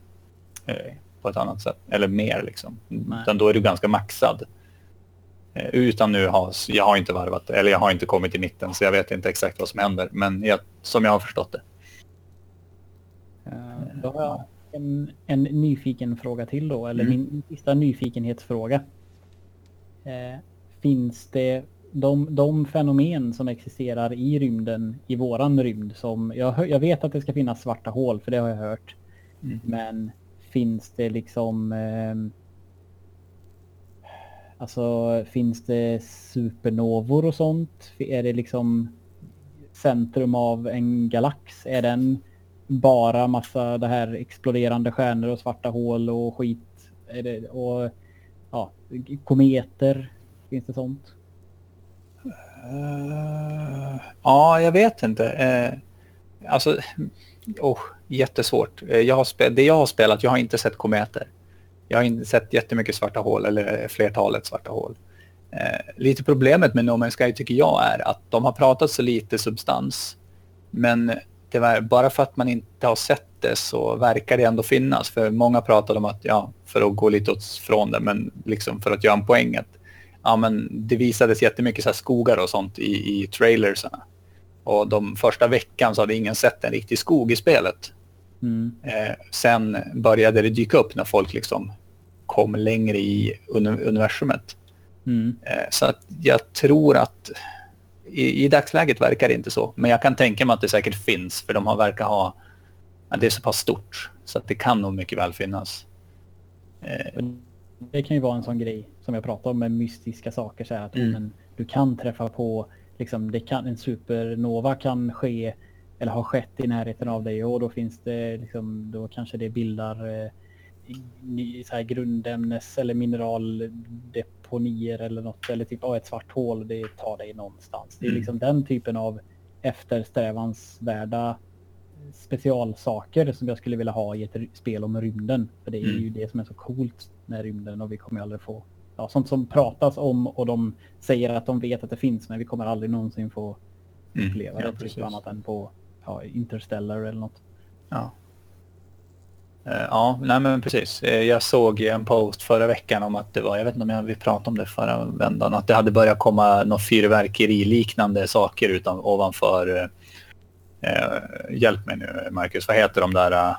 eh, på ett annat sätt, eller mer liksom. Nej. Utan då är du ganska maxad. Utan nu har, jag har inte varvat, eller jag har inte kommit i mitten så jag vet inte exakt vad som händer, men jag, som jag har förstått det. Uh, då har jag en, en nyfiken fråga till då, eller mm. min sista nyfikenhetsfråga. Eh, finns det de, de fenomen som existerar i rymden, i våran rymd, som jag, jag vet att det ska finnas svarta hål, för det har jag hört. Mm. Men finns det liksom eh, Alltså finns det supernovor och sånt? Är det liksom centrum av en galax? Är den bara massa det här exploderande stjärnor och svarta hål och skit? Är det, och ja, kometer? Finns det sånt? Uh, ja, jag vet inte. Uh, alltså, oh, jättesvårt. Uh, jag har det jag har spelat, jag har inte sett kometer. Jag har inte sett jättemycket svarta hål, eller flertalet svarta hål. Uh, lite problemet med No Man's Sky tycker jag är att de har pratat så lite substans. Men det bara för att man inte har sett det så verkar det ändå finnas. För många pratade om att, ja, för att gå lite åt från det, men liksom för att göra en poäng. Att, ja, men det visades jättemycket så här skogar och sånt i, i trailersarna. Och de första veckan så hade ingen sett en riktig skog i spelet. Mm. Eh, sen började det dyka upp när folk liksom kom längre i universumet. Mm. Eh, så att jag tror att i, i dagsläget verkar det inte så. Men jag kan tänka mig att det säkert finns för de har verkar ha... Det är så pass stort så att det kan nog mycket väl finnas. Eh. Det kan ju vara en sån grej som jag pratade om med mystiska saker. Så att mm. men, du kan träffa på, liksom, det kan, en supernova kan ske eller har skett i närheten av dig och då finns det, liksom, då kanske det bildar eh, så här grundämnes eller mineraldeponier eller något. Eller typ oh, ett svart hål, det tar dig någonstans. Det är mm. liksom den typen av eftersträvansvärda specialsaker som jag skulle vilja ha i ett spel om rymden. För det är ju mm. det som är så coolt med rymden och vi kommer aldrig få ja, sånt som pratas om och de säger att de vet att det finns men vi kommer aldrig någonsin få mm. uppleva mm, ja, det typ annat än på ja, Interstellar eller något. Ja. Uh, ja, nej men precis. Uh, jag såg en post förra veckan om att det var, jag vet inte om jag, vi pratade om det förra vändan, att det hade börjat komma något fyrverkeri-liknande saker utan, ovanför uh, hjälp mig nu Marcus, vad heter de där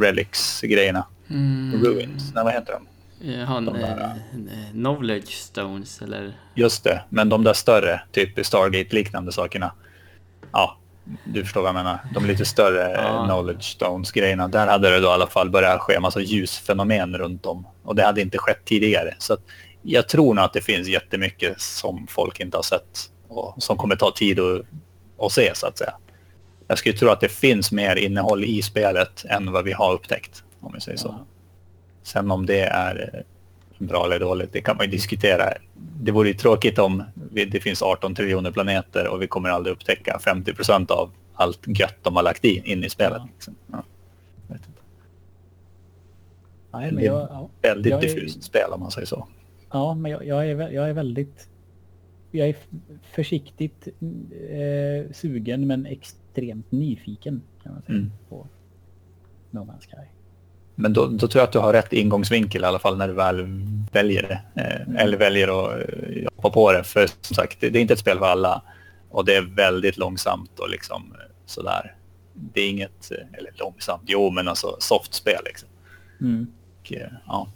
relics-grejerna? Mm. Ruins, nej vad heter de? Han, de där, knowledge stones eller? Just det, men de där större, typ Stargate-liknande sakerna. Ja, du förstår vad jag menar. De lite större ja. knowledge stones-grejerna. Där hade det då i alla fall börjat ske en massa ljusfenomen runt om. Och det hade inte skett tidigare. Så jag tror nog att det finns jättemycket som folk inte har sett och som kommer ta tid att, att se så att säga. Jag skulle tro att det finns mer innehåll i spelet än vad vi har upptäckt, om vi säger så. Ja. Sen om det är bra eller dåligt, det kan man ju diskutera. Det vore ju tråkigt om det finns 18 triljoner planeter och vi kommer aldrig upptäcka 50 procent av allt gött de har lagt in, in i spelet. Liksom. Ja. Nej, men jag, ja, väldigt jag diffust är, spel om man säger så. Ja, men jag, jag, är, jag är väldigt... Jag är försiktigt eh, sugen men extremt nyfiken kan man säga mm. på No Man's Sky. Men då, då, tror jag att du har rätt ingångsvinkel i alla fall när du väl väljer det. Eh, eller väljer att eh, hoppa på det. För som sagt, det, det, är inte ett spel för alla. Och det är väldigt långsamt och liksom eh, sådär. Det är inget, eh, eller långsamt, jo men alltså softspel liksom. Mm. Och, ja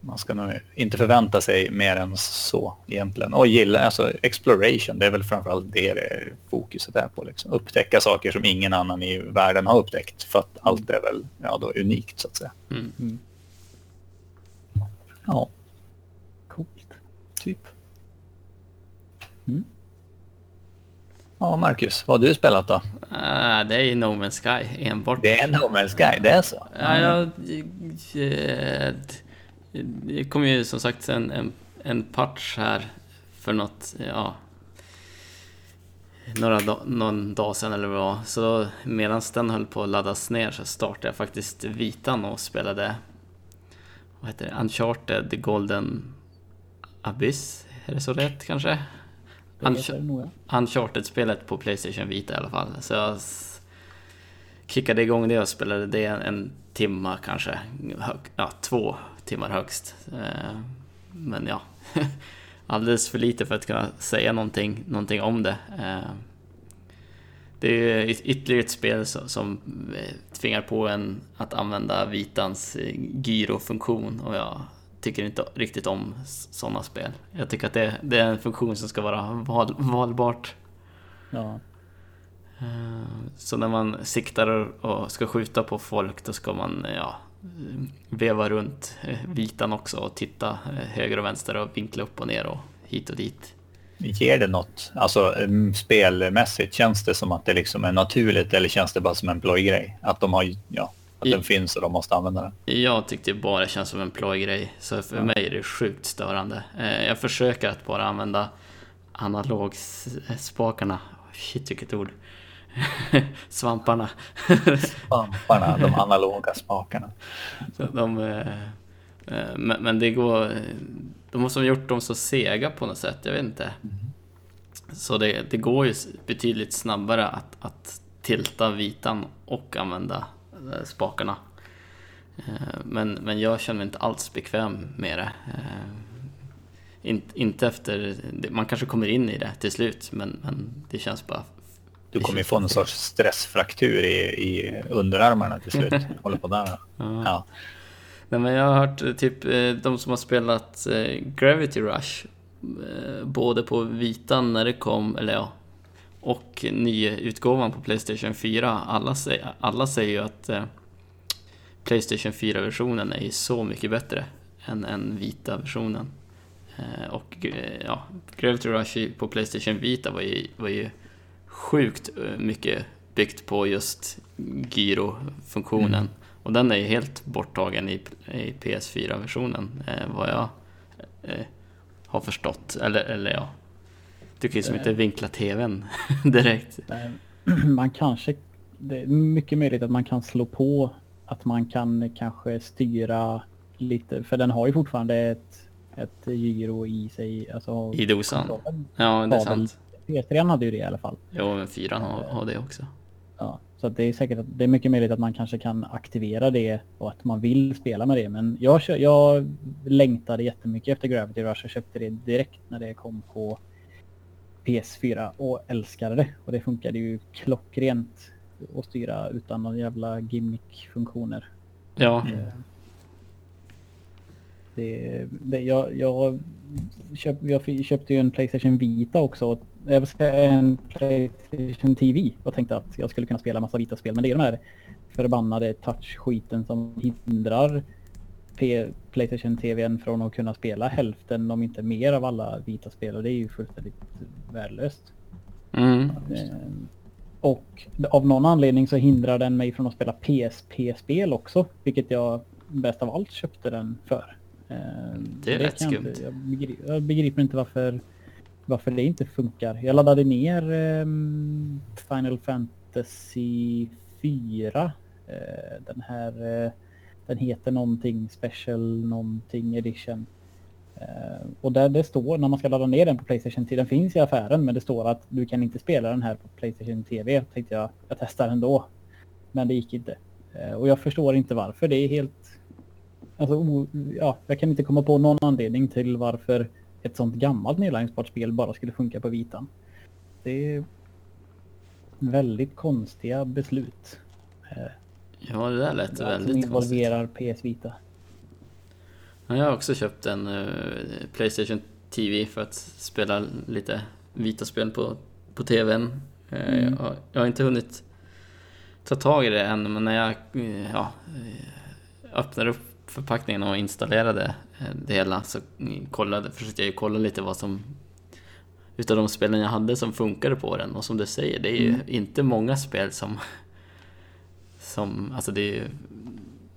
man ska nog inte förvänta sig mer än så egentligen. Och gilla, alltså exploration, det är väl framförallt det, det fokuset är på. Liksom. Upptäcka saker som ingen annan i världen har upptäckt. För att allt är väl ja, då unikt så att säga. Mm. mm. Ja. Coolt. Typ. Mm. Ja, Marcus, vad har du spelat då? Uh, det är No Man's Sky enbart. Det är No Man's Sky, det är så? Ja, jag, jag, det kom ju som sagt en, en, en patch här för något, ja, några dag, någon dag sedan eller vad Så medan den höll på att laddas ner så startade jag faktiskt Vitan och spelade vad heter det? Uncharted Golden Abyss. Är det så rätt kanske? Uncharted-spelet på Playstation Vita i alla fall. Så jag kickade igång det och spelade det en, en timma kanske. Ja, två timmar högst. Eh, men ja, alldeles för lite för att kunna säga någonting, någonting om det. Eh, det är ytterligare ett spel som eh, tvingar på en att använda Vitans gyrofunktion och jag tycker inte riktigt om sådana spel. Jag tycker att det, det, är en funktion som ska vara val, valbart. Ja. Så när man siktar och ska skjuta på folk då ska man ja, veva runt eh, vitan också och titta eh, höger och vänster och vinkla upp och ner och hit och dit. Ger det något, alltså mm, spelmässigt, känns det som att det liksom är naturligt eller känns det bara som en plojgrej? Att de har, ja, att I, den finns och de måste använda den? Jag tyckte det bara känns som en plojgrej, så för ja. mig är det sjukt störande. Jag försöker att bara använda analogspakarna, shit vilket ord, Svamparna. Svamparna, de analoga spakarna. De, eh, eh, men, det går... De måste ha gjort dem så sega på något sätt, jag vet inte. Mm. Så det, det går ju betydligt snabbare att, att tilta vitan och använda eh, spakarna. Men, men jag känner mig inte alls bekväm med det. Inte efter, man kanske kommer in i det till slut, men, men det känns bara du kommer ju få någon sorts stressfraktur i, i underarmarna till slut. Håller på där. Ja. Nej, men jag har hört eh, typ eh, de som har spelat eh, Gravity Rush både på vitan när det kom, eller ja, och nyutgåvan på Playstation 4. Alla, säger, alla säger ju att Playstation 4-versionen är så mycket bättre än den vita versionen. Och ja, Gravity Rush på Playstation Vita var ju, var ju sjukt eh, mycket byggt på just gyrofunktionen. Mm. Och den är ju helt borttagen i, i PS4-versionen, eh, vad jag eh, har förstått. Eller, eller ja, du kan ju som inte vinkla TVn direkt. Man kanske, det är mycket möjligt att man kan slå på att man kan kanske styra lite, för den har ju fortfarande ett, ett gyro i sig. Alltså, I dosan? Ja, det är sant. PS3 hade ju det i alla fall. Jo, men 4 har, har det också. Ja, så det är säkert att det är mycket möjligt att man kanske kan aktivera det och att man vill spela med det. Men jag, jag längtade jättemycket efter Gravity Rush och köpte det direkt när det kom på PS4 och älskade det. Och det funkade ju klockrent att styra utan någon jävla gimmick-funktioner. Ja. Eh, det, det, jag, jag, köp, jag köpte ju en Playstation Vita också jag säga en Playstation TV och tänkte att jag skulle kunna spela massa vita spel. Men det är de här förbannade touch-skiten som hindrar P Playstation TVn från att kunna spela hälften om inte mer av alla vita spel och det är ju fullständigt värdelöst. Mm. Ehm, och av någon anledning så hindrar den mig från att spela PSP-spel också, vilket jag bäst av allt köpte den för. Ehm, det är det rätt skumt. jag, begriper, jag begriper inte varför varför det inte funkar. Jag laddade ner um, Final Fantasy 4. Uh, eh, den här, uh, den heter någonting special någonting edition. Och där det står när man ska ladda ner den på Playstation TV, den finns i affären men det står att du kan inte spela den här på Playstation TV. Tänkte jag, jag testar ändå. Men det gick inte. och jag förstår inte varför. Det är helt... Alltså, ja, jag kan inte komma på någon anledning till varför ett sånt gammalt nedladdningsbart spel bara skulle funka på vitan. Det är väldigt konstiga beslut. Eh, ja, det där lät väldigt som involverar konstigt. PS Vita. Ja, jag har också köpt en uh, Playstation TV för att spela lite vita spel på, på TVn. Uh, mm. jag, har, jag, har inte hunnit ta tag i det än, men när jag uh, ja, öppnar upp förpackningen och installerade eh, det hela så kollade, försökte jag ju kolla lite vad som utav de spelen jag hade som funkade på den och som du säger, det är ju mm. inte många spel som som, alltså det är ju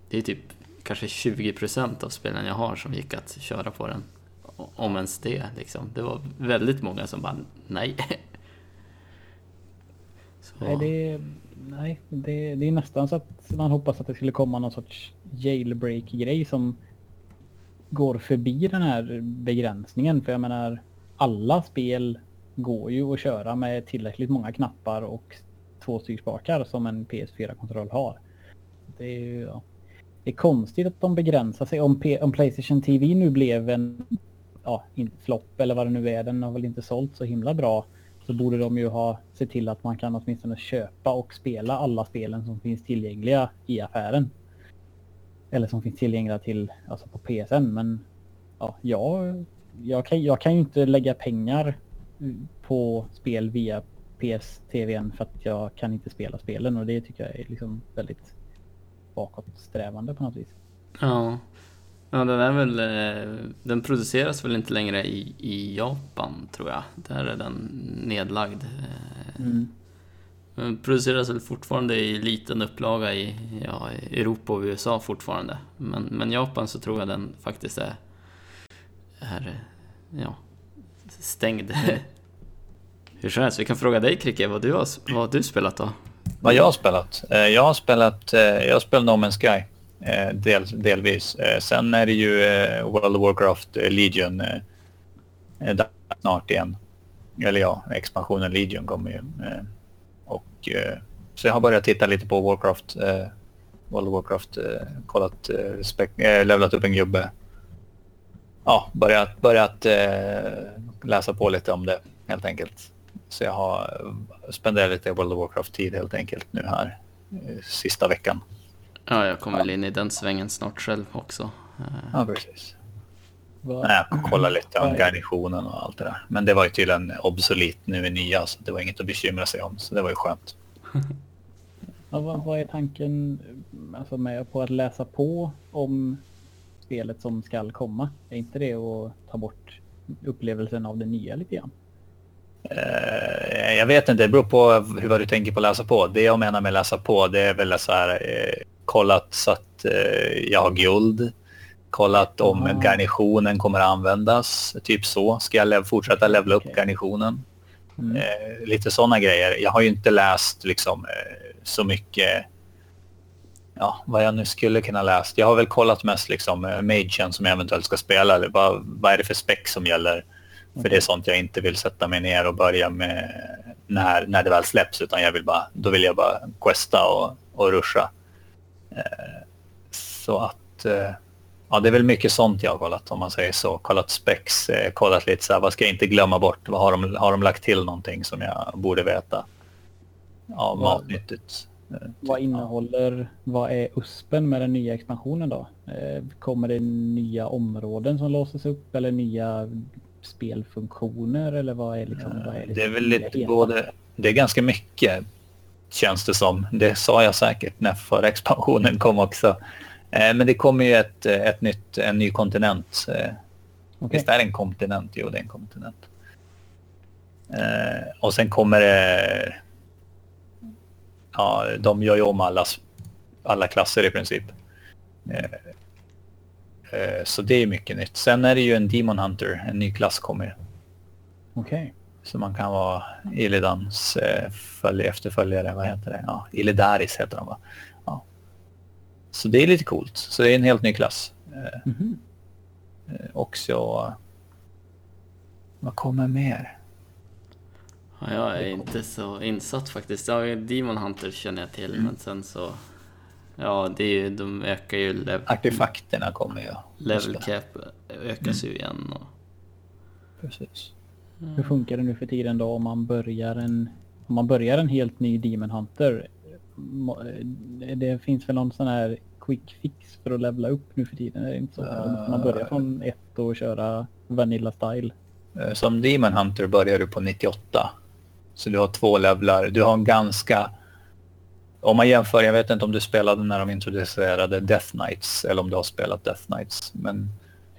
det är typ kanske 20% av spelen jag har som gick att köra på den. Om ens det liksom. Det var väldigt många som bara, nej. Så. Nej, det, nej det, det är nästan så att man hoppas att det skulle komma någon sorts jailbreak-grej som går förbi den här begränsningen. För jag menar, alla spel går ju att köra med tillräckligt många knappar och två styrspakar som en PS4-kontroll har. Det är ju, ja. Det är konstigt att de begränsar sig. Om, P om Playstation TV nu blev en ja, flopp eller vad det nu är, den har väl inte sålt så himla bra så borde de ju ha sett till att man kan åtminstone köpa och spela alla spelen som finns tillgängliga i affären. Eller som finns tillgängliga till, alltså på PSN. Men ja, jag, jag, kan, jag kan ju inte lägga pengar mm, på spel via PS-TVn för att jag kan inte spela spelen och det tycker jag är liksom väldigt bakåtsträvande på något vis. Ja. Ja, den är väl... eh, Den produceras väl inte längre i, i Japan, tror jag. Där är den nedlagd. Eh, Mm. Den produceras väl fortfarande i liten upplaga i, ja, i Europa och USA fortfarande. Men, men Japan så tror jag den faktiskt är, är ja, stängd. Hur som helst, vi kan fråga dig Kricke, vad du har, vad har du spelat då? Vad jag har spelat? Eh, Jag har spelat, jag spelat No Man's Sky. Eh, del, delvis. Eh, Sen är det ju eh, World of Warcraft eh, Legion eh, eh snart igen. Eller ja, expansionen Legion kommer ju. eh, Och, eh, så jag har börjat titta lite på Warcraft. eh, World of Warcraft. eh, Kollat, eh, eh, levlat upp en gubbe. Ja, börjat, börjat eh, läsa på lite om det helt enkelt. Så jag har spenderat lite World of Warcraft-tid helt enkelt nu här eh, sista veckan. Ja, jag kommer väl in i den svängen snart själv också. Eh, Ja, precis. Nej, jag kollar lite om garnisonen och allt det där. Men det var ju tydligen obsolet nu i nya, så det var inget att bekymra sig om. Så det var ju skönt. ja, vad, vad är tanken alltså, med på att läsa på om spelet som skall komma? Är inte det att ta bort upplevelsen av det nya lite grann? Eh, jag vet inte, det beror på hur vad du tänker på läsa på. Det jag menar med läsa på, det är väl så här eh, kollat så att eh, jag har guld. Kollat om Ah. garnitionen kommer att användas, typ så. Ska jag lev- fortsätta levla upp Okej. garnitionen? Mm. Eh, lite sådana grejer. Jag har ju inte läst liksom eh, så mycket ja, vad jag nu skulle kunna läst. Jag har väl kollat mest liksom eh, Magen som jag eventuellt ska spela. Eller vad, vad är det för spec som gäller? För det är sånt jag inte vill sätta mig ner och börja med när, när det väl släpps. Utan jag vill bara, då vill jag bara questa och, och ruscha. Eh, så att eh, ja, det är väl mycket sånt jag har kollat om man säger så. Kollat specs, eh, kollat lite så här, vad ska jag inte glömma bort? Vad har de, har de lagt till någonting som jag borde veta? Ja, matnyttigt. Typ, Vad innehåller, vad är USPen med den nya expansionen då? Kommer det nya områden som låses upp eller nya spelfunktioner eller vad är liksom? Vad är Det är väl lite både, det är ganska mycket känns det som. Det sa jag säkert när förra expansionen kom också. Eh, Men det kommer ju ett, ett nytt, en ny kontinent. Eh, Okej. Visst är det en kontinent? Jo, det är en kontinent. Eh, och sen kommer det... Ja, de gör ju om alla, alla klasser i princip. Eh, eh, så det är mycket nytt. Sen är det ju en Demon Hunter, en ny klass kommer. Okej. Så man kan vara Illidans eh, följ, efterföljare, vad heter det? Ja, Illidaris heter de va? Ja. Så det är lite coolt. Så det är en helt ny klass. Eh, Mhm. eh, också... Vad kommer mer? Ja, jag är inte så insatt faktiskt. Ja, Demon Hunter känner jag till, men sen så... Ja, det är ju, de ökar ju lev, Artefakterna kommer ju. level cap ökas ju igen. Och, Precis. Hur funkar det nu för tiden då om man börjar en, om man börjar en helt ny Demon Hunter? Eh, Det finns väl någon sån här quick fix för att levla upp nu för tiden? Är det inte så? Måste man börja från ett och köra Vanilla Style? Eh, Som Demon Hunter börjar du på 98. Så du har två levlar. Du har en ganska... Om man jämför, jag vet inte om du spelade när de introducerade Death Knights eller om du har spelat Death Knights. Men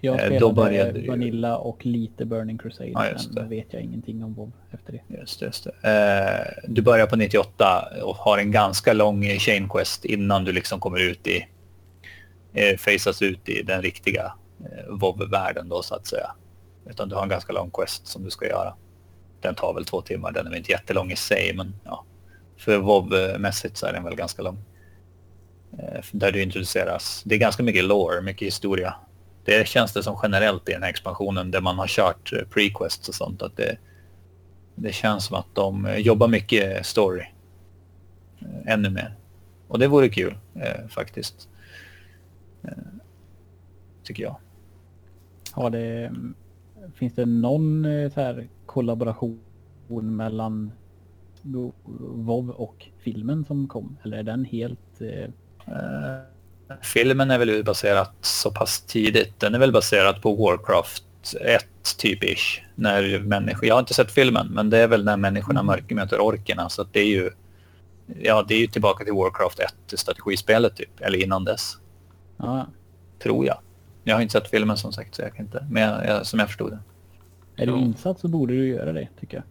Jag Eh, då spelade började det ju- Vanilla och lite Burning Crusade. Ja, men vet jag ingenting om WoW efter det. Just just det. Eh, du börjar på 98 och har en ganska lång chain quest innan du liksom kommer ut i... Eh, faceas ut i den riktiga eh, WoW-världen då så att säga. Utan du har en ganska lång quest som du ska göra. Den tar väl två timmar. Den är väl inte jättelång i sig men ja. För WoW-mässigt så är den väl ganska lång. Eh, där du introduceras. Det är ganska mycket lore, mycket historia. Det känns det som generellt i den här expansionen där man har kört eh, prequests och sånt. Att det, det känns som att de eh, jobbar mycket story. Eh, Ännu mer. Och det vore kul eh, faktiskt. Eh, tycker jag. Har det, finns det någon så här kollaboration mellan Wo- WoW och filmen som kom? Eller är den helt... Eh, filmen är väl baserat så pass tidigt. Den är väl baserad på Warcraft 1 typ ish. När människor, jag har inte sett filmen men det är väl när människorna mörker möter orkerna så att det är ju ja, det är ju tillbaka till Warcraft 1, strategispelet typ, eller innan dess. Ja. Tror jag. Jag har inte sett filmen som sagt, så jag kan inte. Men jag, jag, som jag förstod det. Är du insatt så borde du göra det, tycker jag.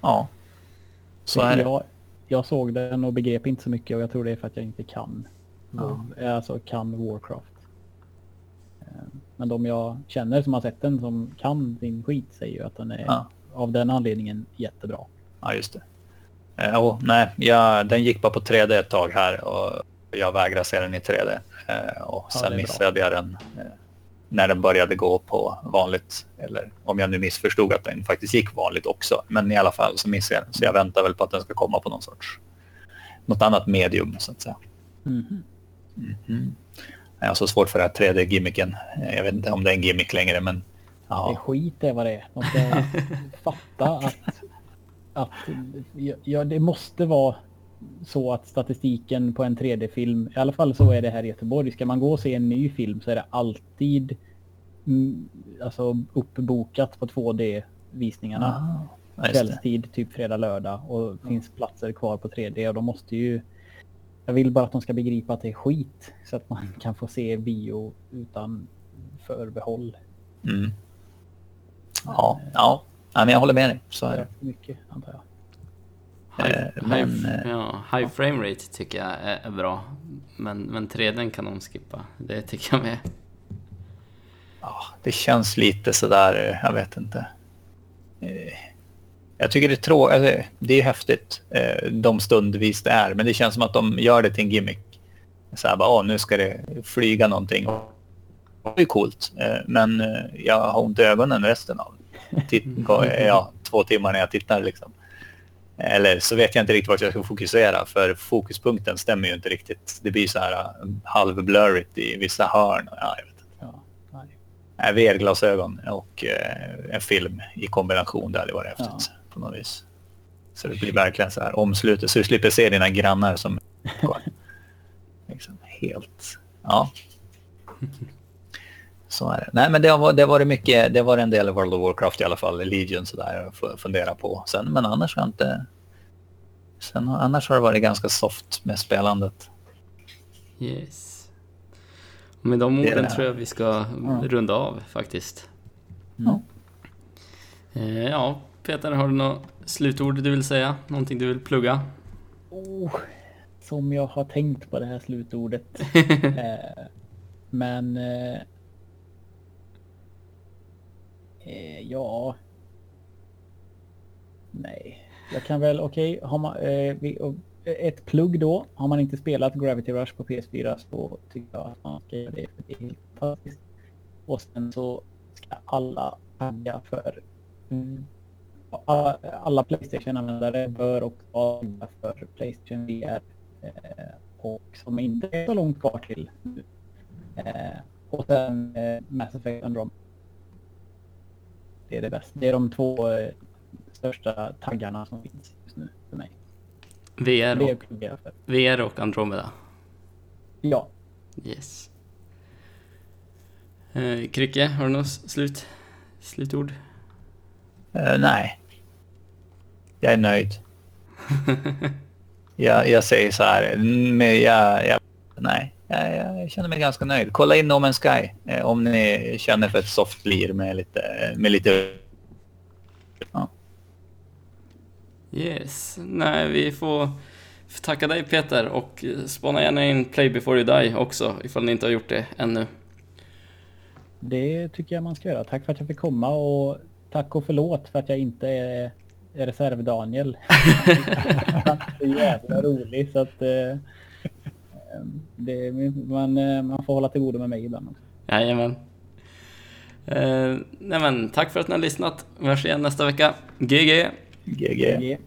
Ja. Så är det. jag, jag såg den och begrep inte så mycket och jag tror det är för att jag inte kan. Ja. WoW, Alltså kan Warcraft. Eh, Men de jag känner som har sett den som kan sin skit säger ju att den är Ja. av den anledningen jättebra. Ja, just det. Eh, oh, nej, jag, den gick bara på 3D ett tag här och jag vägrar se den i 3D. Eh, och Ja, sen bra. missade jag den eh, när den började gå på vanligt. Eller om jag nu missförstod att den faktiskt gick vanligt också. Men i alla fall så missade jag den. Så jag väntar väl på att den ska komma på någon sorts... Något annat medium så att säga. Mhm. Mhm. Jag har så svårt för den här 3D-gimmicken. Eh, Jag vet inte om det är en gimmick längre men... Det är Ja, skit det vad det är. De ska fatta att, att ja, ja, det måste vara så att statistiken på en 3D-film, i alla fall så är det här i Göteborg, ska man gå och se en ny film så är det alltid mm, alltså uppbokat på 2D-visningarna. ja just det. Kvällstid, typ fredag, lördag och finns platser kvar på 3D och de måste ju jag vill bara att de ska begripa att det är skit så att man kan få se bio utan förbehåll. Mm. Ja, ja. ja, men jag håller med dig. Så är det. Mycket antar jag. High, Eh, high, men, eh, ja, high frame rate tycker jag är, är bra. Men, men 3D kan de skippa. Det tycker jag med. Ja, det känns lite sådär, eh, jag vet inte. Jag tycker det är tråkigt, alltså, det är häftigt de stundvis det är, men det känns som att de gör det till en gimmick. Så här bara, åh, nu ska det flyga någonting. Det är coolt, men jag har ont i ögonen resten av titt- ja, två timmar när jag tittar. Liksom. Eller så vet jag inte riktigt vart jag ska fokusera, för fokuspunkten stämmer ju inte riktigt. Det blir så här eh, halvblurrigt i vissa hörn. Ja, jag vet inte. Ja, VR-glasögon och eh, en film i kombination. Det hade varit häftigt Ja. på något vis. Så det blir verkligen så här omslutet så du slipper se dina grannar som liksom helt... Ja. Så är det. Nej, men det har, det har varit mycket. Det var en del av World of Warcraft i alla fall. Legion så där jag får fundera på sen. Men annars har jag inte... Sen, har- annars har det varit ganska soft med spelandet. Yes. Med de orden det. tror jag vi ska runda av faktiskt. Ja. Eh, ja, Peter, har du något slutord du vill säga? Någonting du vill plugga? Oh, som jag har tänkt på det här slutordet. eh, men... Eh, eh, ja... Nej. Jag kan väl, okej, har man... Eh, vi, eh, ett plugg då. Har man inte spelat Gravity Rush på PS4 så tycker jag att man ska göra det. För det är helt fantastiskt. Och sen så ska alla tagga för... Mm, alla, alla Playstation-användare bör också tagga för Playstation VR. Eh, och som inte är så långt kvar till nu. Eh, och sen Mass Effect Andromeda. Det är det bästa. Det är de två eh, största taggarna som finns just nu för mig. VR och. VR och Andromeda. Ja. Yes. Eh, Krycke, har du något slut, slutord? Eh, nej. Jag är nöjd. jag, jag säger så här, men jag, jag, nej, jag, jag känner mig ganska nöjd. Kolla in No Man's Sky eh, om ni känner för ett soft lir med lite, med lite ja. Yes. Nej, vi får, tacka dig Peter och eh, spana gärna in Play before you die också ifall ni inte har gjort det ännu. Det tycker jag man ska göra. Tack för att jag fick komma och tack och förlåt för att jag inte är, är reserv-Daniel. Han är så jävla rolig så att eh, det, man, eh, man får hålla till godo med mig ibland också. Jajamän. Eh, nej men, tack för att ni har lyssnat. Vi hörs igen nästa vecka. GG! GG. GG.